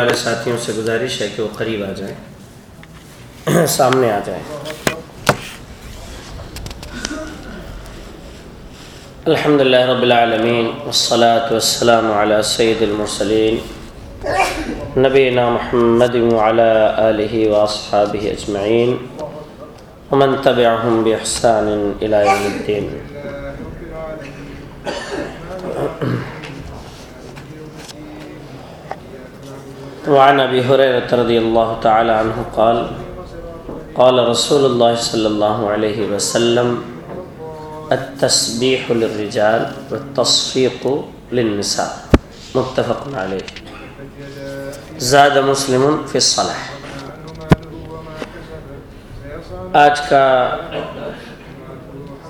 والے ساتھیوں سے گزارش ہے کہ وہ قریب آ جائیں۔ سامنے آ جائیں۔ الحمد للہ رب العالمین والصلاة والسلام على سید المرسلین نبینا محمد وعلى آلہ واصحابہ اجمعین ومن تبعهم بإحسان الى یوم الدین۔ وعن ابي هريره رضي الله تعالى عنه قال قال رسول الله صلى الله عليه وسلم التسبيح للرجال والتصفيق للنساء. متفق عليه. زاد مسلم في الصلاح. آج کا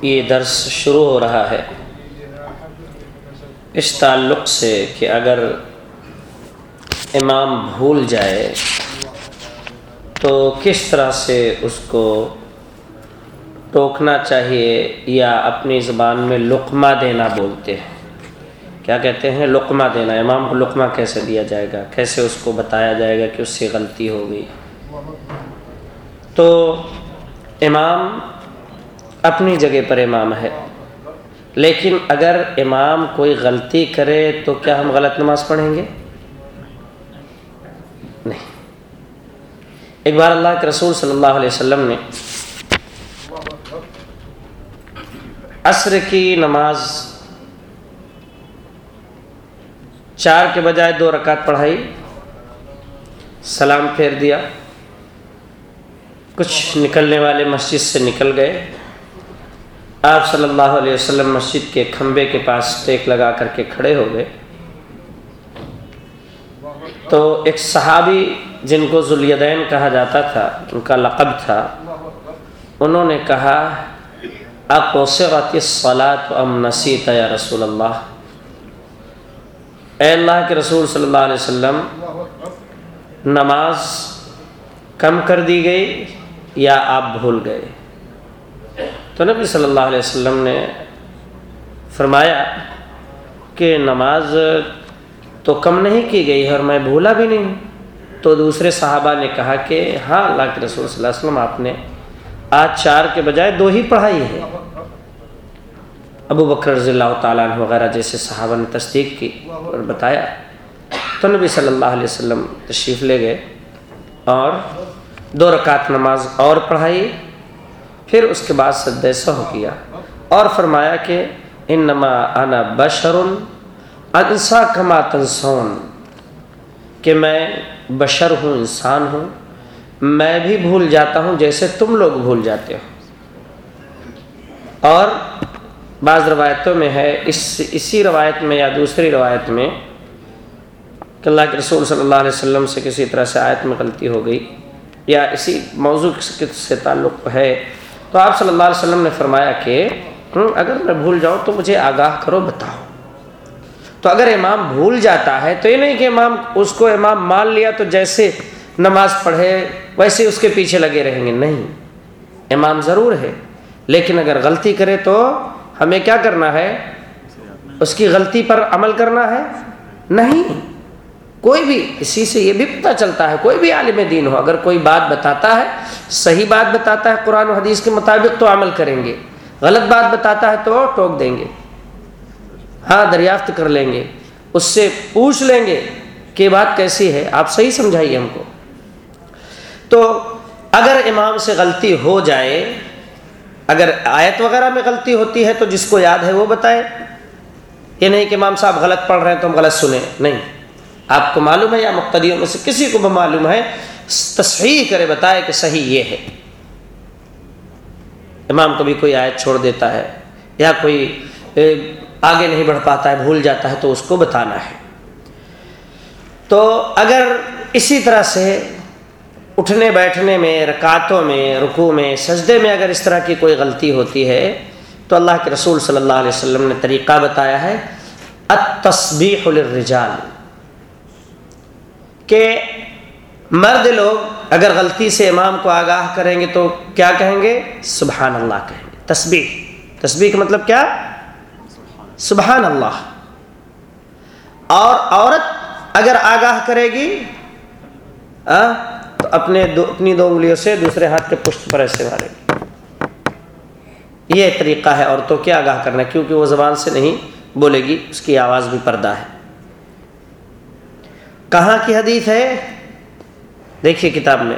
یہ درس شروع ہو رہا ہے. اس تعلق سے کہ اگر امام بھول جائے تو کس طرح سے اس کو ٹوکنا چاہیے یا اپنی زبان میں لقمہ دینا بولتے ہیں؟ کیا کہتے ہیں لقمہ دینا؟ امام کو لقمہ کیسے دیا جائے گا؟ کیسے اس کو بتایا جائے گا کہ اس سے غلطی ہو گئی؟ تو امام اپنی جگہ پر امام ہے، لیکن اگر امام کوئی غلطی کرے تو کیا ہم غلط نماز پڑھیں گے؟ نہیں۔ ایک بار اللہ کے رسول صلی اللہ علیہ وسلم نے عصر کی نماز چار کے بجائے دو رکعت پڑھائی، سلام پھیر دیا۔ کچھ نکلنے والے مسجد سے نکل گئے۔ آپ صلی اللہ علیہ وسلم مسجد کے کھمبے کے پاس ٹیک لگا کر کے کھڑے ہو گئے۔ تو ایک صحابی جن کو ذولیدین کہا جاتا تھا، ان کا لقب تھا، انہوں نے کہا اقوسرت صلاۃ ام نسیت یا رسول اللہ؟ اے اللہ کے رسول صلی اللہ علیہ وسلم، نماز کم کر دی گئی یا آپ بھول گئے؟ تو نبی صلی اللہ علیہ وسلم نے فرمایا کہ نماز تو کم نہیں کی گئی ہے اور میں بھولا بھی نہیں تو دوسرے صحابہ نے کہا کہ ہاں اللہ کے رسول صلی اللہ علیہ وسلم، آپ نے آج چار کے بجائے دو ہی پڑھائی ہے۔ ابو بکر رضی اللہ تعالیٰ عنہ وغیرہ جیسے صحابہ نے تصدیق کی اور بتایا۔ تو نبی صلی اللہ علیہ وسلم تشریف لے گئے اور دو رکعت نماز اور پڑھائی۔ پھر اس کے بعد سد سہو کیا اور فرمایا کہ انما انا بشر انسا کما تنسون کہ میں بشر ہوں، انسان ہوں، میں بھی بھول جاتا ہوں جیسے تم لوگ بھول جاتے ہو۔ اور بعض روایتوں میں ہے، اس، اسی روایت میں یا دوسری روایت میں کہ اللہ کے رسول صلی اللہ علیہ وسلم سے کسی طرح سے آیت میں غلطی ہو گئی یا اسی موضوع سے تعلق ہے۔ تو آپ صلی اللہ علیہ وسلم نے فرمایا کہ اگر میں بھول جاؤں تو مجھے آگاہ کرو، بتاؤ۔ تو اگر امام بھول جاتا ہے تو یہ نہیں کہ امام اس کو امام مان لیا تو جیسے نماز پڑھے ویسے اس کے پیچھے لگے رہیں گے۔ نہیں، امام ضرور ہے۔ لیکن اگر غلطی کرے تو ہمیں کیا کرنا ہے؟ اس کی غلطی پر عمل کرنا ہے؟ نہیں۔ کوئی بھی، اسی سے یہ بھی پتہ چلتا ہے، کوئی بھی عالم دین ہو، اگر کوئی بات بتاتا ہے، صحیح بات بتاتا ہے قرآن و حدیث کے مطابق تو عمل کریں گے۔ غلط بات بتاتا ہے تو ٹوک دیں گے۔ ہاں دریافت کر لیں گے۔ اس سے پوچھ لیں گے کہ بات کیسی ہے، آپ صحیح سمجھائیے ہم کو۔ تو اگر امام سے غلطی ہو جائے، اگر آیت وغیرہ میں غلطی ہوتی ہے تو جس کو یاد ہے وہ بتائے۔ یہ نہیں کہ امام صاحب غلط پڑھ رہے ہیں تو ہم غلط سنیں۔ نہیں۔ آپ کو معلوم ہے یا مقتدیوں میں سے کسی کو بھی معلوم ہے، تصحیح کرے بتائے کہ صحیح یہ ہے۔ امام کبھی کوئی آیت چھوڑ دیتا ہے یا کوئی آگے نہیں بڑھ پاتا ہے، بھول جاتا ہے تو اس کو بتانا ہے۔ تو اگر اسی طرح سے اٹھنے بیٹھنے میں، رکعتوں میں، رکوع میں، سجدے میں اگر اس طرح کی کوئی غلطی ہوتی ہے، تو اللہ کے رسول صلی اللہ علیہ وسلم نے طریقہ بتایا ہے، التسبیح للرجال۔ کہ مرد لوگ اگر غلطی سے امام کو آگاہ کریں گے تو کیا کہیں گے؟ سبحان اللہ کہیں گے۔ تسبیح۔ تسبیح کا مطلب کیا؟ سبحان اللہ اور عورت اگر آگاہ کرے گی تو اپنے دو، اپنی دو انگلیوں سے دوسرے ہاتھ کے پشت پر ایسے مارے گی۔ یہ طریقہ ہے عورتوں کے آگاہ کرنا، کیونکہ وہ زبان سے نہیں بولے گی، اس کی آواز بھی پردہ ہے۔ کہاں کی حدیث ہے؟ دیکھیے کتاب میں۔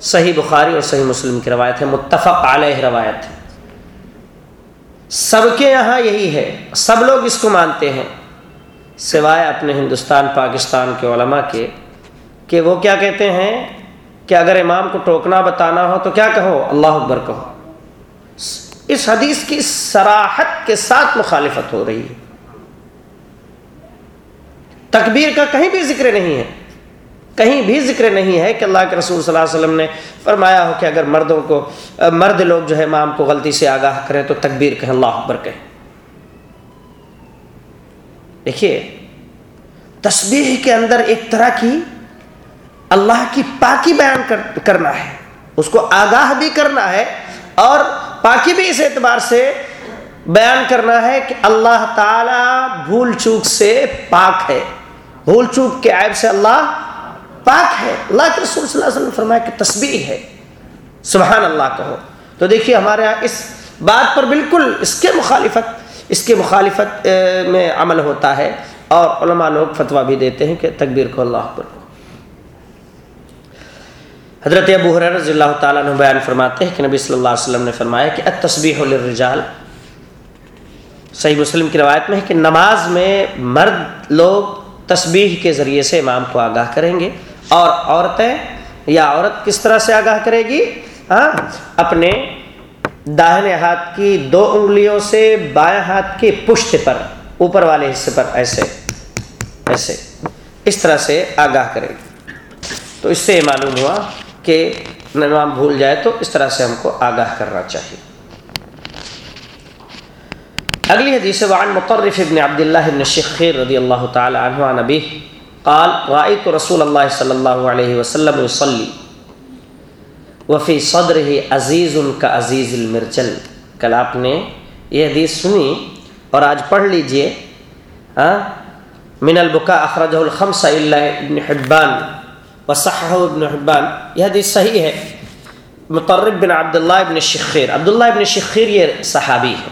صحیح بخاری اور صحیح مسلم کی روایت ہے، متفق علیہ روایت ہے۔ سب کے یہاں یہی ہے، سب لوگ اس کو مانتے ہیں۔ سوائے اپنے ہندوستان، پاکستان کے علماء کے، کہ وہ کیا کہتے ہیں کہ اگر امام کو ٹوکنا، بتانا ہو تو کیا کہو؟ اللہ اکبر کہو۔ اس حدیث کی سراحت کے ساتھ مخالفت ہو رہی ہے۔ تکبیر کا کہیں بھی ذکر نہیں ہے۔ کہیں بھی ذکر نہیں ہے کہ اللہ کے رسول صلی اللہ علیہ وسلم نے فرمایا ہو کہ اگر مردوں کو مرد لوگ جو ہے امام کو غلطی سے آگاہ کریں تو تکبیر کہیں، اللہ اکبر کہیں۔ دیکھیے، تسبیح کے اندر ایک طرح کی اللہ کی پاکی بیان کرنا ہے، اس کو آگاہ بھی کرنا ہے اور پاکی بھی اس اعتبار سے بیان کرنا ہے کہ اللہ تعالی بھول چوک سے پاک ہے۔ بھول چوک کے عیب سے اللہ پاک ہے۔ اللہ کے رسول صلی اللہ علیہ وسلم نے فرمایا کہ تسبیح ہے۔ سبحان اللہ کہو۔ تو دیکھیے ہمارے یہاں اس بات پر بالکل اس کے مخالفت، اس کے مخالفت میں عمل ہوتا ہے۔ اور علماء لوگ فتویٰ بھی دیتے ہیں کہ تکبیر کو اللہ پر حضرت ابو حریر رضی اللہ تعالیٰ نے بیان فرماتے ہیں کہ نبی صلی اللہ علیہ وسلم نے فرمایا کہ التسبیح للرجال۔ صحیح مسلم کی روایت میں ہے کہ نماز میں مرد لوگ تسبیح کے ذریعے سے امام کو آگاہ کریں گے۔ اور عورتیں یا عورت کس طرح سے آگاہ کرے گی؟ ہاں اپنے داہنے ہاتھ کی دو انگلیوں سے بائیں ہاتھ کی پشت پر، اوپر والے حصے پر، ایسے ایسے، اس طرح سے آگاہ کرے گی۔ تو اس سے یہ معلوم ہوا کہ نمام بھول جائے تو اس طرح سے ہم کو آگاہ کرنا چاہیے۔ اگلی حدیث وعن مطرف ابن عبداللہ ابن شخیر رضی اللہ تعالی عنہ نبی قال رائت رسول اللہ صلی اللہ علیہ وسلم يصلي وفی صدر عزیز ان کا عزیز المرچل کل آپ نے یہ حدیث سنی اور آج پڑھ لیجیے۔ من البکا اخرجہ الخمسہ اللہ ابن حبان وصحہ ابن حبان. یہ حدیث صحیح ہے۔ مطرب بن عبداللہ ابن شخیر۔ عبداللہ ابن شخیر یہ صحابی ہے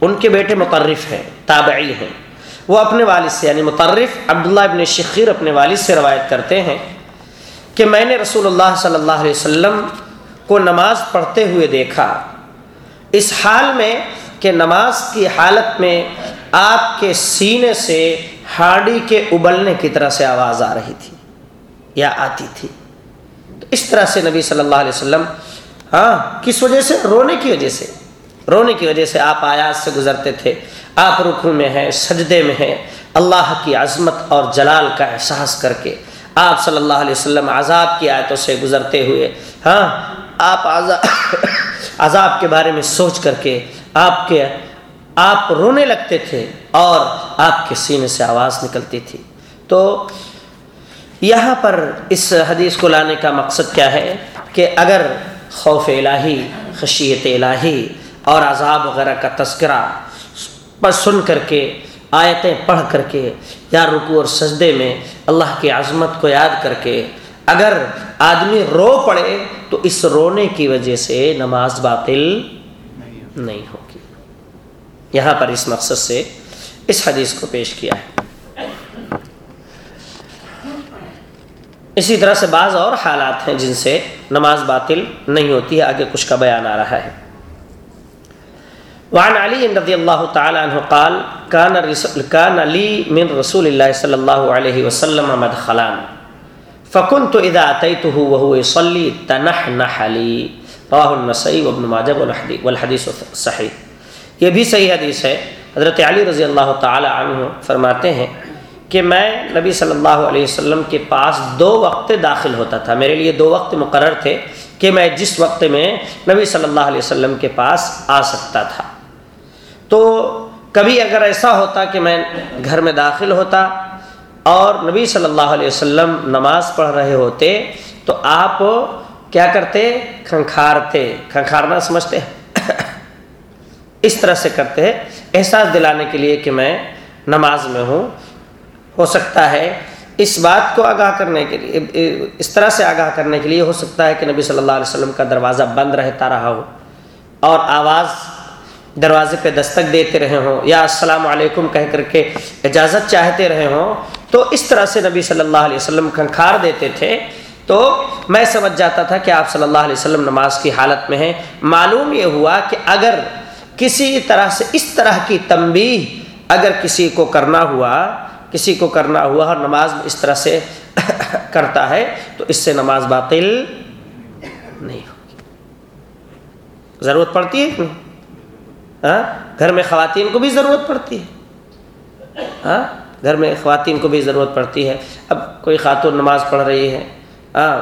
ان کے بیٹے مطرف ہیں، تابعی ہیں۔ وہ اپنے والد سے یعنی مطرف عبداللہ ابن شخیر اپنے والد سے روایت کرتے ہیں کہ میں نے رسول اللہ صلی اللہ علیہ وسلم کو نماز پڑھتے ہوئے دیکھا۔ اس حال میں کہ نماز کی حالت میں آپ کے سینے سے ہاڑی کے ابلنے کی طرح سے آواز آ رہی تھی یا آتی تھی۔ تو اس طرح سے نبی صلی اللہ علیہ وسلم ہاں کس وجہ سے؟ رونے کی وجہ سے۔ رونے کی وجہ سے آپ آیات سے گزرتے تھے۔ آپ رکو میں ہیں، سجدے میں ہیں۔ اللہ کی عظمت اور جلال کا احساس کر کے آپ صلی اللہ علیہ وسلم عذاب کی آیتوں سے گزرتے ہوئے ہاں آپ عذاب کے بارے میں سوچ کر کے آپ کے، آپ رونے لگتے تھے اور آپ کے سینے سے آواز نکلتی تھی۔ تو یہاں پر اس حدیث کو لانے کا مقصد کیا ہے کہ اگر خوف الہی، خشیت الہی اور عذاب وغیرہ کا تذکرہ پر سن کر کے، آیتیں پڑھ کر کے، یا رکو اور سجدے میں اللہ کی عظمت کو یاد کر کے اگر آدمی رو پڑے تو اس رونے کی وجہ سے نماز باطل نہیں ہوگی۔ یہاں پر اس مقصد سے اس حدیث کو پیش کیا ہے۔ اسی طرح سے بعض اور حالات ہیں جن سے نماز باطل نہیں ہوتی ہے، آگے کچھ کا بیان آ رہا ہے۔ وعن علی رضی اللہ تعالی عنہ قال، کان کان علی من رسول اللہ صلی اللہ علیہ وسلم مدخلان فكنت اذا اتيته وهو يصلي تنحنح لي رواه النسائی وابن ماجہ والحدیث صحیح۔ یہ بھی صحیح حدیث ہے۔ حضرت علی رضی اللہ تعالی عنہ فرماتے ہیں کہ میں نبی صلی اللہ علیہ وسلم کے پاس دو وقت داخل ہوتا تھا۔ میرے لیے دو وقت مقرر تھے کہ میں جس وقت میں نبی صلی اللہ علیہ وسلم کے پاس آ سکتا تھا۔ تو کبھی اگر ایسا ہوتا کہ میں گھر میں داخل ہوتا اور نبی صلی اللہ علیہ وسلم نماز پڑھ رہے ہوتے تو آپ کیا کرتے؟ کھنکھارتے۔ کھنکھارنا سمجھتے۔ اس طرح سے کرتے۔ احساس دلانے کے لیے کہ میں نماز میں ہوں۔ ہو سکتا ہے اس بات کو آگاہ کرنے کے لیے، اس طرح سے آگاہ کرنے کے لیے ہو سکتا ہے کہ نبی صلی اللہ علیہ وسلم کا دروازہ بند رہتا رہا ہو اور آواز دروازے پہ دستک دیتے رہے ہوں یا السلام علیکم کہہ کر کے اجازت چاہتے رہے ہوں، تو اس طرح سے نبی صلی اللہ علیہ وسلم کھنکھار دیتے تھے۔ تو میں سمجھ جاتا تھا کہ آپ صلی اللہ علیہ وسلم نماز کی حالت میں ہیں۔ معلوم یہ ہوا کہ اگر کسی طرح سے اس طرح کی تنبیہ اگر کسی کو کرنا ہوا، کسی کو کرنا ہوا اور نماز اس طرح سے کرتا ہے، تو اس سے نماز باطل نہیں ہوگی۔ ضرورت پڑتی ہے؟ ہاں؟ گھر میں خواتین کو بھی ضرورت پڑتی ہے۔ ہاں؟ گھر میں خواتین کو بھی ضرورت پڑتی ہے۔ اب کوئی خاتون نماز پڑھ رہی ہے ہاں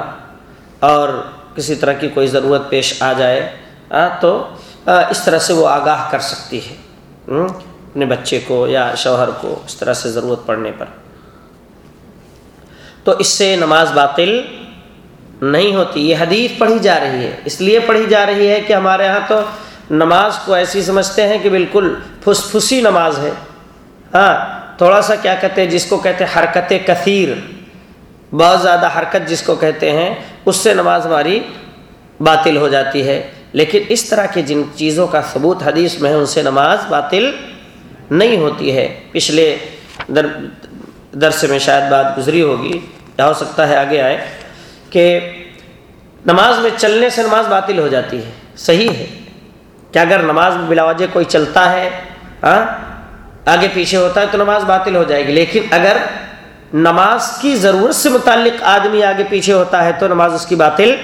اور کسی طرح کی کوئی ضرورت پیش آ جائے ہاں تو اس طرح سے وہ آگاہ کر سکتی ہے۔ اپنے بچے کو یا شوہر کو اس طرح سے ضرورت پڑنے پر۔ تو اس سے نماز باطل نہیں ہوتی، یہ حدیث پڑھی جا رہی ہے۔ اس لیے پڑھی جا رہی ہے کہ ہمارے ہاں تو نماز کو ایسی سمجھتے ہیں کہ بالکل پھس پھسی نماز ہے۔ ہاں تھوڑا سا کیا کہتے ہیں، جس کو کہتے ہیں حرکت کثیر۔ بہت زیادہ حرکت جس کو کہتے ہیں، اس سے نماز ہماری باطل ہو جاتی ہے۔ لیکن اس طرح کی جن چیزوں کا ثبوت حدیث میں ہے، ان سے نماز باطل نہیں ہوتی ہے۔ پچھلے در، درس میں شاید بات گزری ہوگی، یا ہو سکتا ہے آگے آئے، کہ نماز میں چلنے سے نماز باطل ہو جاتی ہے۔ صحیح ہے۔ کہ اگر نماز میں بلا وجہ کوئی چلتا ہے ہاں آگے پیچھے ہوتا ہے تو نماز باطل ہو جائے گی۔ لیکن اگر نماز کی ضرورت سے متعلق آدمی آگے پیچھے ہوتا ہے تو نماز اس کی باطل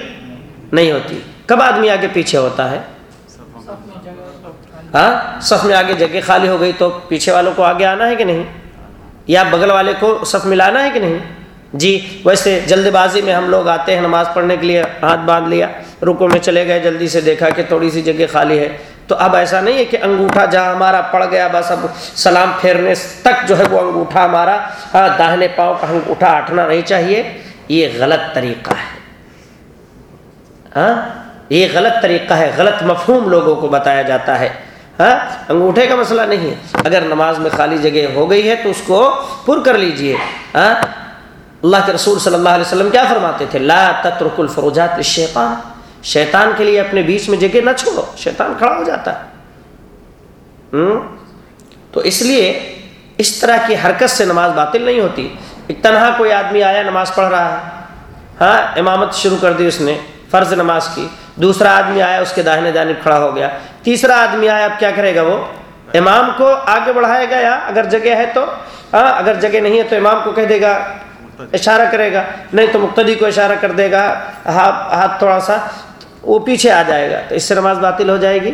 نہیں ہوتی۔ کب آدمی آگے پیچھے ہوتا ہے؟ ہاں صف میں آگے جگہ خالی ہو گئی تو پیچھے والوں کو آگے آنا ہے کہ نہیں؟ یا بغل والے کو صف ملانا ہے کہ نہیں؟ جی ویسے جلد بازی میں ہم لوگ آتے ہیں نماز پڑھنے کے لیے، ہاتھ باندھ لیا رکو میں چلے گئے، جلدی سے دیکھا کہ تھوڑی سی جگہ خالی ہے۔ تو اب ایسا نہیں ہے کہ انگوٹھا جہاں ہمارا پڑ گیا، بس اب سلام پھیرنے تک جو ہے وہ انگوٹھا ہمارا ہاں داہنے پاؤں کا انگوٹھا ہٹنا نہیں چاہیے۔ یہ غلط طریقہ ہے۔ ہاں یہ غلط طریقہ ہے، غلط مفہوم لوگوں کو بتایا جاتا ہے۔ ہاں انگوٹھے کا مسئلہ نہیں ہے۔ اگر نماز میں خالی جگہ ہو گئی ہے تو اس کو پر کر لیجیے۔ ہاں اللہ کے رسول صلی اللہ علیہ وسلم کیا فرماتے تھے؟ لا تترک الفروجات الشیطان شیطان کے لیے اپنے بیچ میں جگہ نہ چھوڑو، شیطان کھڑا ہو جاتا ہے۔ تو اس لیے اس طرح کی حرکت سے نماز باطل نہیں ہوتی۔ ایک تنہا کوئی آدمی آیا، نماز پڑھ رہا ہے ہاں امامت شروع کر دی اس نے، فرض نماز کی۔ دوسرا آدمی آیا، اس کے داہنے جانب کھڑا ہو گیا۔ تیسرا آدمی آیا، اب کیا کرے گا وہ؟ امام کو آگے بڑھائے گا یا اگر جگہ ہے تو؟ ہاں اگر جگہ نہیں ہے تو امام کو کہہ دے گا۔ اشارہ کرے گا، نہیں تو مقتدی کو اشارہ کر دے گا، ہاتھ تھوڑا سا، وہ پیچھے آ جائے گا، تو اس سے نماز باطل ہو جائے گی؟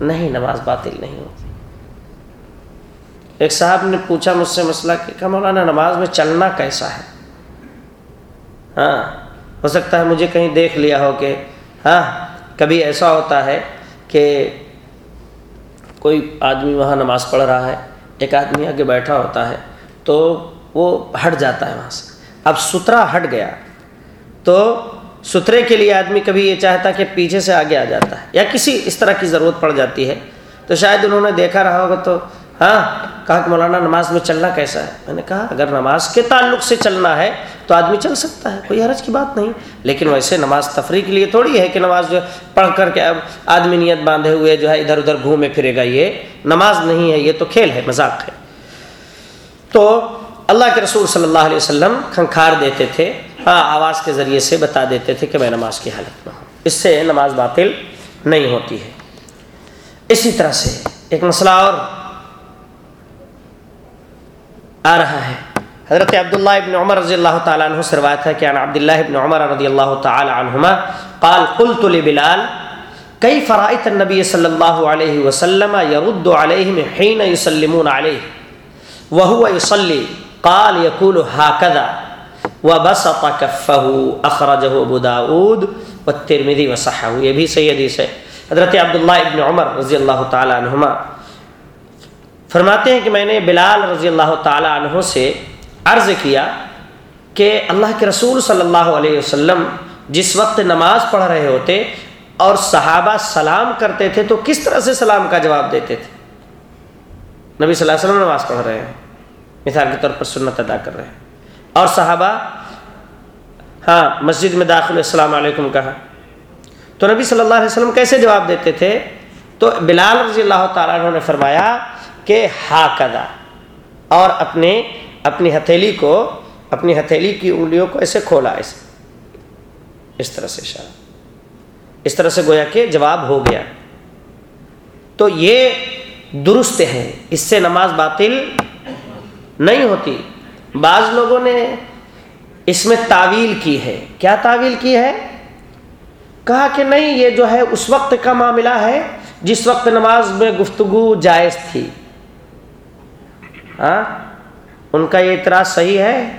نہیں، نماز باطل نہیں ہوتی ایک صاحب نے پوچھا مجھ سے مسئلہ کہ مولانا، نماز میں چلنا کیسا ہے؟ ہاں ہو سکتا ہے مجھے کہیں دیکھ لیا ہو کہ ہاں کبھی ایسا ہوتا ہے کہ کوئی آدمی وہاں نماز پڑھ رہا ہے، ایک آدمی آگے بیٹھا ہوتا ہے، تو وہ ہٹ جاتا ہے وہاں سے۔ اب سترا ہٹ گیا تو سترے کے لیے آدمی کبھی یہ چاہتا کہ پیچھے سے آگے آ جاتا ہے یا کسی اس طرح کی ضرورت پڑ جاتی ہے۔ تو شاید انہوں نے دیکھا رہا ہوگا تو ہاں کہا کہ مولانا، نماز میں چلنا کیسا ہے؟ میں نے کہا، اگر نماز کے تعلق سے چلنا ہے تو آدمی چل سکتا ہے، کوئی حرج کی بات نہیں۔ لیکن ویسے نماز تفریح کے لیے تھوڑی ہے کہ نماز جو پڑھ کر کے اب آدمی نیت باندھے ہوئے جو ہے، ادھر ادھر گھومے پھرے گا، یہ نماز نہیں ہے، یہ تو کھیل ہے، مذاق ہے۔ تو اللہ کے رسول صلی اللہ علیہ وسلم کھنکھار دیتے تھے ہاں آواز کے ذریعے سے بتا دیتے تھے کہ میں نماز کی حالت میں ہوں۔ اس سے نماز باطل نہیں ہوتی ہے۔ اسی طرح سے ایک مسئلہ اور آ رہا ہے۔ حضرت عبداللہ ابن عمر رضی اللہ تعالیٰ عنہ سے روایت ہے کہ عن عبداللہ ابن عمر رضی اللہ تعالیٰ عنہما قال، قلت لبلال کئی فرائط النبی صلی اللہ علیہ وسلم يرد علیہم حین يسلمون علیہ؟ وهو يصلي قال يقول هكذا وبسط كفه اخرجه ابو داود والترمذي وصححه. یہ بھی صحیح حدیث ہے. حضرت عبداللہ ابن عمر رضی اللہ تعالی عنہما فرماتے ہیں کہ میں نے بلال رضی اللہ تعالی عنہ سے عرض کیا کہ اللہ کے رسول صلی اللہ علیہ وسلم جس وقت نماز پڑھ رہے ہوتے اور صحابہ سلام کرتے تھے تو کس طرح سے سلام کا جواب دیتے تھے؟ نبی صلی اللہ علیہ وسلم نماز پڑھ رہے ہیں۔ مثال کے طور پر سنت ادا کر رہے ہیں۔ اور صحابہ ہاں مسجد میں داخل السلام علیکم کہا۔ تو نبی صلی اللہ علیہ وسلم کیسے جواب دیتے تھے؟ تو بلال رضی اللہ تعالیٰ عنہ نے فرمایا کہ ہا کدا اور اپنے، اپنی ہتھیلی کو، اپنی ہتھیلی کی انگلیوں کو ایسے کھولا، ایسے۔ اس طرح سے اشارہ۔ اس طرح سے گویا کہ جواب ہو گیا۔ تو یہ درست ہے اس سے نماز باطل نہیں ہوتی۔ بعض لوگوں نے اس میں تعویل کی ہے۔ کیا تعویل کی ہے؟ کہا کہ نہیں، یہ جو ہے اس وقت کا معاملہ ہے جس وقت نماز میں گفتگو جائز تھی۔ ہاں؟ ان کا یہ اعتراض صحیح ہے؟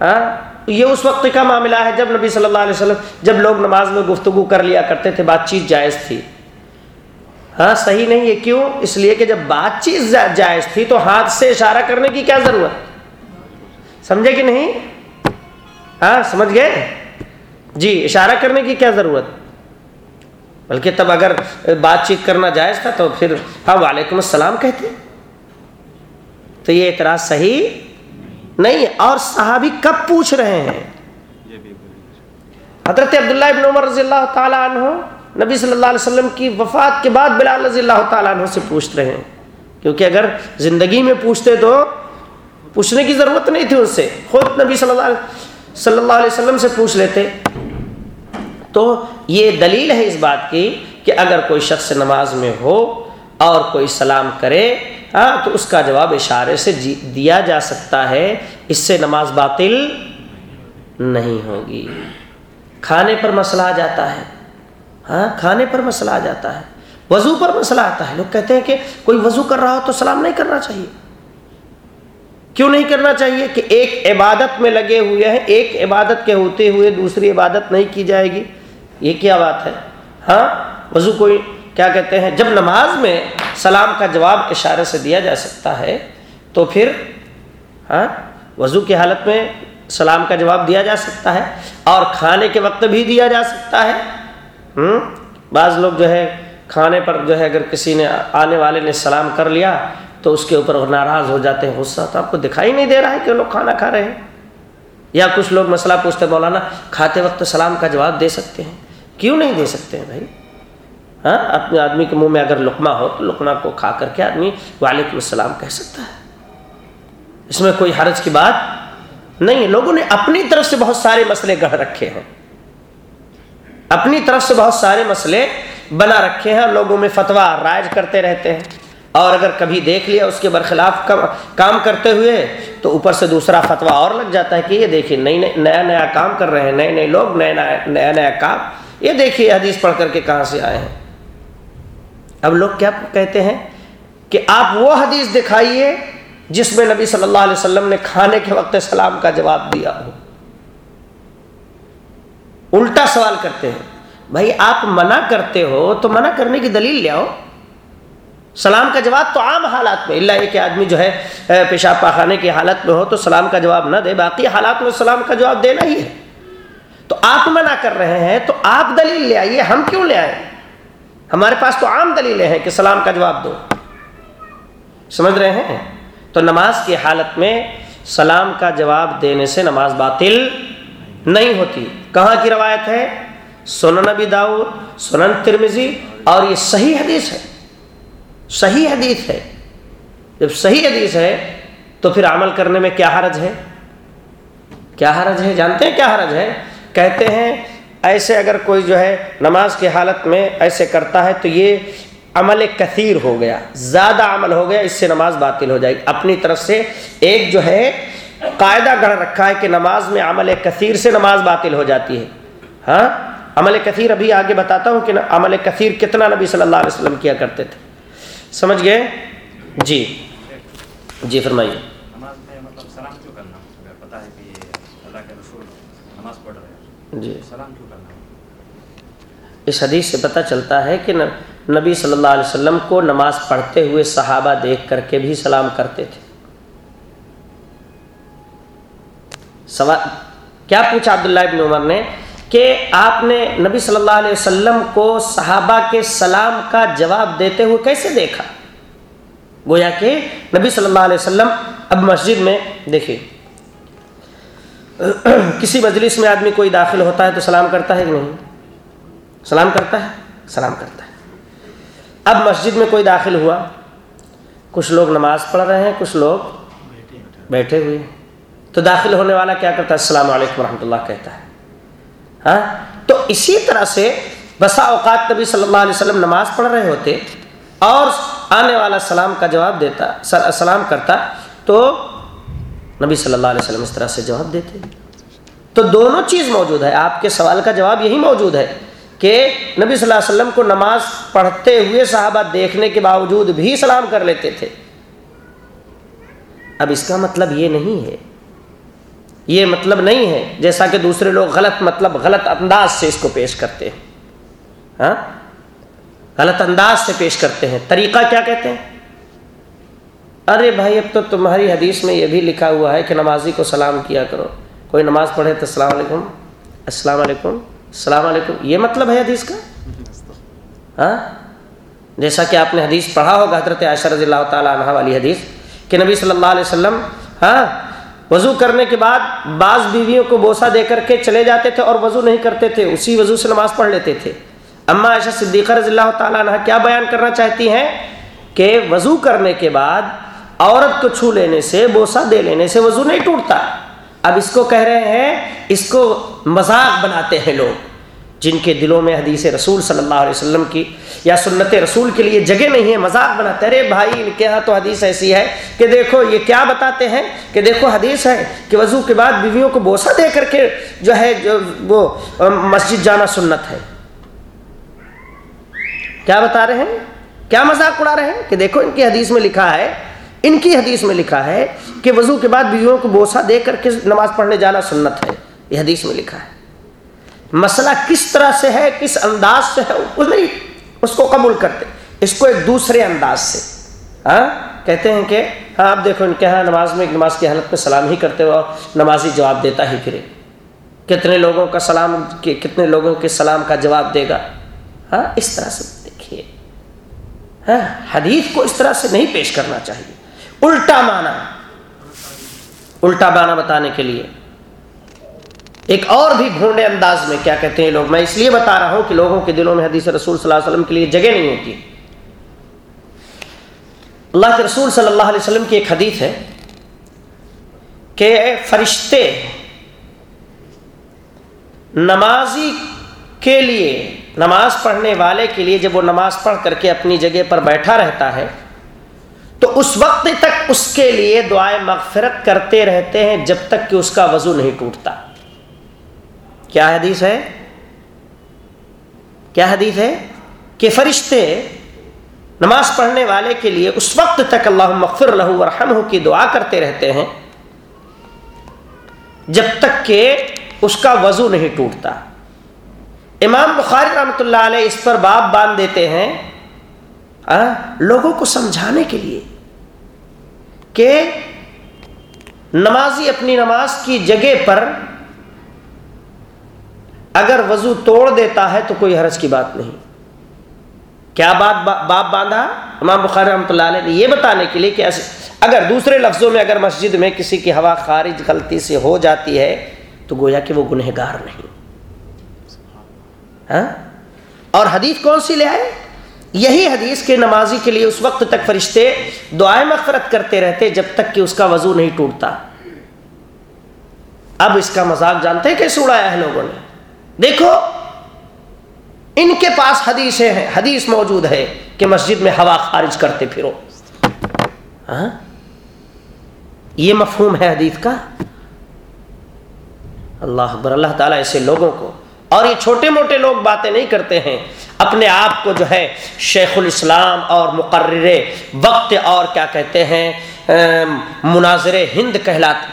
ہاں؟ یہ اس وقت کا معاملہ ہے جب نبی صلی اللہ علیہ وسلم، جب لوگ نماز میں گفتگو کر لیا کرتے تھے، بات چیت جائز تھی۔ ہاں صحیح نہیں ہے، کیوں؟ اس لیے کہ جب بات چیت جائز تھی تو ہاتھ سے اشارہ کرنے کی کیا ضرورت؟ سمجھے کہ نہیں؟ ہاں سمجھ گئے؟ جی اشارہ کرنے کی کیا ضرورت؟ بلکہ تب اگر بات چیت کرنا جائز تھا تو پھر ہاں وعلیکم السلام کہتے۔ تو یہ اعتراض صحیح نہیں، اور صحابی کب پوچھ رہے ہیں؟ حضرت عبداللہ ابن عمر رضی اللہ تعالیٰ عنہ نبی صلی اللہ علیہ وسلم کی وفات کے بعد بلال رضی اللہ تعالیٰ عنہ سے پوچھ رہے ہیں۔ کیونکہ اگر زندگی میں پوچھتے تو پوچھنے کی ضرورت نہیں تھی اس سے۔ خود نبی صلی اللہ علیہ صلی اللہ علیہ وسلم سے پوچھ لیتے۔ تو یہ دلیل ہے اس بات کی کہ اگر کوئی شخص نماز میں ہو اور کوئی سلام کرے ہاں تو اس کا جواب اشارے سے جی دیا جا سکتا ہے۔ اس سے نماز باطل نہیں ہوگی۔ کھانے پر مسئلہ آ جاتا ہے۔ ہاں کھانے پر مسئلہ آ جاتا ہے، وضو پر مسئلہ آتا ہے۔ لوگ کہتے ہیں کہ کوئی وضو کر رہا ہو تو سلام نہیں کرنا چاہیے۔ کیوں نہیں کرنا چاہیے کہ ایک عبادت میں لگے ہوئے ہیں، ایک عبادت کے ہوتے ہوئے دوسری عبادت نہیں کی جائے گی۔ یہ کیا بات ہے؟ ہاں وضو کوئی کیا کہتے ہیں؟ جب نماز میں سلام کا جواب اشارے سے دیا جا سکتا ہے تو پھر ہاں وضو کی حالت میں سلام کا جواب دیا جا سکتا ہے اور کھانے کے وقت بھی دیا جا سکتا ہے۔ بعض لوگ جو ہے کھانے پر جو ہے اگر کسی نے آنے والے نے سلام کر لیا تو اس کے اوپر ناراض ہو جاتے ہیں، غصہ، تو آپ کو دکھائی نہیں دے رہا ہے کہ لوگ کھانا کھا رہے ہیں۔ یا کچھ لوگ مسئلہ پوچھتے مولانا کھاتے وقت سلام کا جواب دے سکتے ہیں؟ کیوں نہیں دے سکتے ہیں بھائی؟ ہاں اپنے آدمی کے منہ میں اگر لقمہ ہو تو لقمہ کو کھا کر کے آدمی وعلیکم السلام کہہ سکتا ہے۔ اس میں کوئی حرج کی بات نہیں ہے۔ لوگوں نے اپنی طرف سے بہت سارے مسئلے گڑھ رکھے ہیں۔ اپنی طرف سے بہت سارے مسئلے بنا رکھے ہیں لوگوں میں فتوا رائج کرتے رہتے ہیں۔ اور اگر کبھی دیکھ لیا اس کے برخلاف کام کرتے ہوئے تو اوپر سے دوسرا فتوا اور لگ جاتا ہے کہ یہ دیکھیے نئی نیا نیا کام کر رہے ہیں، نئے نئے لوگ نئے نیا نیا کام۔ یہ دیکھیے حدیث پڑھ کر کے کہاں سے آئے ہیں۔ اب لوگ کیا کہتے ہیں کہ آپ وہ حدیث دکھائیے جس میں نبی صلی اللہ علیہ وسلم نے کھانے کے وقت سلام کا جواب دیا ہو۔ الٹا سوال کرتے ہیں۔ بھائی آپ منع کرتے ہو تو منع کرنے کی دلیل لے آؤ۔ سلام کا جواب تو عام حالات میں، اللہ یہ کہ آدمی جو ہے پیشاب پاخانے کی حالت میں ہو تو سلام کا جواب نہ دے، باقی حالات میں سلام کا جواب دینا ہی ہے۔ تو آپ منع کر رہے ہیں تو آپ دلیل لے آئیے، ہم کیوں لے آئے؟ ہمارے پاس تو عام دلیلیں ہیں کہ سلام کا جواب دو۔ سمجھ رہے ہیں؟ تو نماز کی حالت میں سلام کا جواب دینے سے نماز باطل نہیں ہوتی۔ کہاں کی روایت ہے؟ سنن نبی داؤد، سنن ترمزی اور یہ صحیح حدیث ہے۔ صحیح حدیث ہے۔ جب صحیح حدیث ہے تو پھر عمل کرنے میں کیا حرج ہے؟ کیا حرج ہے؟ جانتے ہیں کیا حرج ہے؟ کہتے ہیں ایسے اگر کوئی جو ہے نماز کی حالت میں ایسے کرتا ہے تو یہ عمل کثیر ہو گیا۔ زیادہ عمل ہو گیا، اس سے نماز باطل ہو جائے گی۔ اپنی طرف سے ایک جو ہے قاعدہ گڑھ رکھا ہے کہ نماز میں عمل کثیر سے نماز باطل ہو جاتی ہے۔ ہاں؟ عمل کثیر ابھی آگے بتاتا ہوں کہ عمل کثیر کتنا نبی صلی اللہ علیہ وسلم کیا کرتے تھے۔ سمجھ گئے؟ جی۔ جی فرمائیے۔ جی۔ اس حدیث سے پتہ چلتا ہے کہ نبی صلی اللہ علیہ وسلم کو نماز پڑھتے ہوئے صحابہ دیکھ کر کے بھی سلام کرتے تھے۔ سوال کیا پوچھا عبداللہ ابن عمر نے کہ آپ نے نبی صلی اللہ علیہ وسلم کو صحابہ کے سلام کا جواب دیتے ہوئے کیسے دیکھا؟ گویا کہ نبی صلی اللہ علیہ وسلم اب مسجد میں دیکھیے کسی مجلس میں آدمی کوئی داخل ہوتا ہے تو سلام کرتا ہے کہ نہیں؟ سلام کرتا ہے؟ سلام کرتا ہے۔ اب مسجد میں کوئی داخل ہوا، کچھ لوگ نماز پڑھ رہے ہیں، کچھ لوگ بیٹھے ہوئے تو داخل ہونے والا کیا کرتا ہے؟ السلام علیکم ورحمۃ اللہ کہتا ہے۔ ہاں؟ تو اسی طرح سے بسا اوقات نبی صلی اللہ علیہ وسلم نماز پڑھ رہے ہوتے اور آنے والا سلام کا جواب دیتا سلام کرتا، تو نبی صلی اللہ علیہ وسلم اس طرح سے جواب دیتے۔ تو دونوں چیز موجود ہے۔ آپ کے سوال کا جواب یہی موجود ہے کہ نبی صلی اللہ علیہ وسلم کو نماز پڑھتے ہوئے صحابہ دیکھنے کے باوجود بھی سلام کر لیتے تھے۔ اب اس کا مطلب یہ نہیں ہے یہ مطلب نہیں ہے، جیسا کہ دوسرے لوگ غلط مطلب غلط انداز سے اس کو پیش کرتے ہیں۔ ہاں؟ غلط انداز سے پیش کرتے ہیں۔ طریقہ کیا کہتے ہیں؟ ارے بھائی، اب تو تمہاری حدیث میں یہ بھی لکھا ہوا ہے کہ نمازی کو سلام کیا کرو۔ کوئی نماز پڑھے تو السلام علیکم۔ السلام علیکم۔ السلام علیکم۔ یہ مطلب ہے حدیث کا؟ ہاں؟ جیسا کہ آپ نے حدیث پڑھا ہوگا حضرت عائشہ رضی اللہ تعالیٰ عنہ والی حدیث کہ نبی صلی اللہ علیہ وسلم ہاں وضو کرنے کے بعد بعض بیویوں کو بوسہ دے کر کے چلے جاتے تھے اور وضو نہیں کرتے تھے، اسی وضو سے نماز پڑھ لیتے تھے۔ اما عائشہ صدیقہ رضی اللہ تعالیٰ عنہ کیا بیان کرنا چاہتی ہیں؟ کہ وضو کرنے کے بعد عورت کو چھو لینے سے، بوسہ دے لینے سے وضو نہیں ٹوٹتا۔ اب اس کو کہہ رہے ہیں، اس کو مذاق بناتے ہیں لوگ۔ جن کے دلوں میں حدیث رسول صلی اللہ علیہ وسلم کی یا سنت رسول کے لیے جگہ نہیں ہے، مذاق بناتے ارے بھائی، ان کے یہاں تو حدیث ایسی ہے کہ دیکھو، یہ کیا بتاتے ہیں کہ دیکھو، حدیث ہے کہ وضو کے بعد بیویوں کو بوسہ دے کر کے جو ہے، جو وہ مسجد جانا سنت ہے۔ کیا بتا رہے ہیں؟ کیا مذاق اڑا رہے ہیں؟ کہ دیکھو، ان کی حدیث میں لکھا ہے، ان کی حدیث میں لکھا ہے کہ وضو کے بعد بیویوں کو بوسہ دے کر کے نماز پڑھنے جانا سنت ہے۔ یہ حدیث میں لکھا ہے۔ مسئلہ کس طرح سے ہے، کس انداز سے ہے اس نہیں، اس کو قبول کرتے۔ اس کو ایک دوسرے انداز سے۔ ہاں کہتے ہیں کہ ہاں آپ دیکھو، ان کے یہاں نماز میں ایک نماز کی حالت میں سلام ہی کرتے ہو، نمازی جواب دیتا ہی پھرے۔ کتنے لوگوں کا سلام کتنے لوگوں کے سلام کا جواب دے گا؟ ہاں اس طرح سے۔ دیکھیے۔ ہاں حدیث کو اس طرح سے نہیں پیش کرنا چاہیے۔ الٹا مانا الٹا مانا بتانے کے لیے۔ ایک اور بھی گھونڈے انداز میں کیا کہتے ہیں لوگ؟ میں اس لیے بتا رہا ہوں کہ لوگوں کے دلوں میں حدیث رسول صلی اللہ علیہ وسلم کے لیے جگہ نہیں ہوتی۔ اللہ کے رسول صلی اللہ علیہ وسلم کی ایک حدیث ہے کہ فرشتے نمازی کے لیے، نماز پڑھنے والے کے لیے جب وہ نماز پڑھ کر کے اپنی جگہ پر بیٹھا رہتا ہے، تو اس وقت تک اس کے لیے دعائیں مغفرت کرتے رہتے ہیں جب تک کہ اس کا وضو نہیں ٹوٹتا۔ کیا حدیث ہے؟ کیا حدیث ہے؟ کہ فرشتے نماز پڑھنے والے کے لیے اس وقت تک اللہ مغفر لہو ورحمہ کی دعا کرتے رہتے ہیں، جب تک کہ اس کا وضو نہیں ٹوٹتا۔ امام بخاری رحمۃ اللہ علیہ اس پر باب باندھ دیتے ہیں لوگوں کو سمجھانے کے لیے کہ نمازی اپنی نماز کی جگہ پر اگر وضو توڑ دیتا ہے تو کوئی حرج کی بات نہیں۔ کیا بات باپ باندھا؟ امام بخار رحمۃ اللہ علیہ نے یہ بتانے کے لیے کہ اگر دوسرے لفظوں میں اگر مسجد میں کسی کی ہوا خارج غلطی سے ہو جاتی ہے تو گویا کہ وہ گنہگار نہیں۔ ہاں؟ اور حدیث کون سی لے آئے؟ یہی حدیث کے نمازی کے لیے اس وقت تک فرشتے دعائیں مغفرت کرتے رہتے جب تک کہ اس کا وضو نہیں ٹوٹتا۔ اب اس کا مذاق جانتے ہیں کیسے اڑایا ہے لوگوں نے؟ دیکھو، ان کے پاس حدیثیں ہیں، حدیث موجود ہے کہ مسجد میں ہوا خارج کرتے پھرو۔ ہاں؟ یہ مفہوم ہے حدیث کا؟ اللہ اکبر، اللہ تعالیٰ ایسے لوگوں کو، اور یہ چھوٹے موٹے لوگ باتیں نہیں کرتے ہیں۔ اپنے آپ کو جو ہے، شیخ الاسلام اور مقرر وقت اور کیا کہتے ہیں مناظر ہند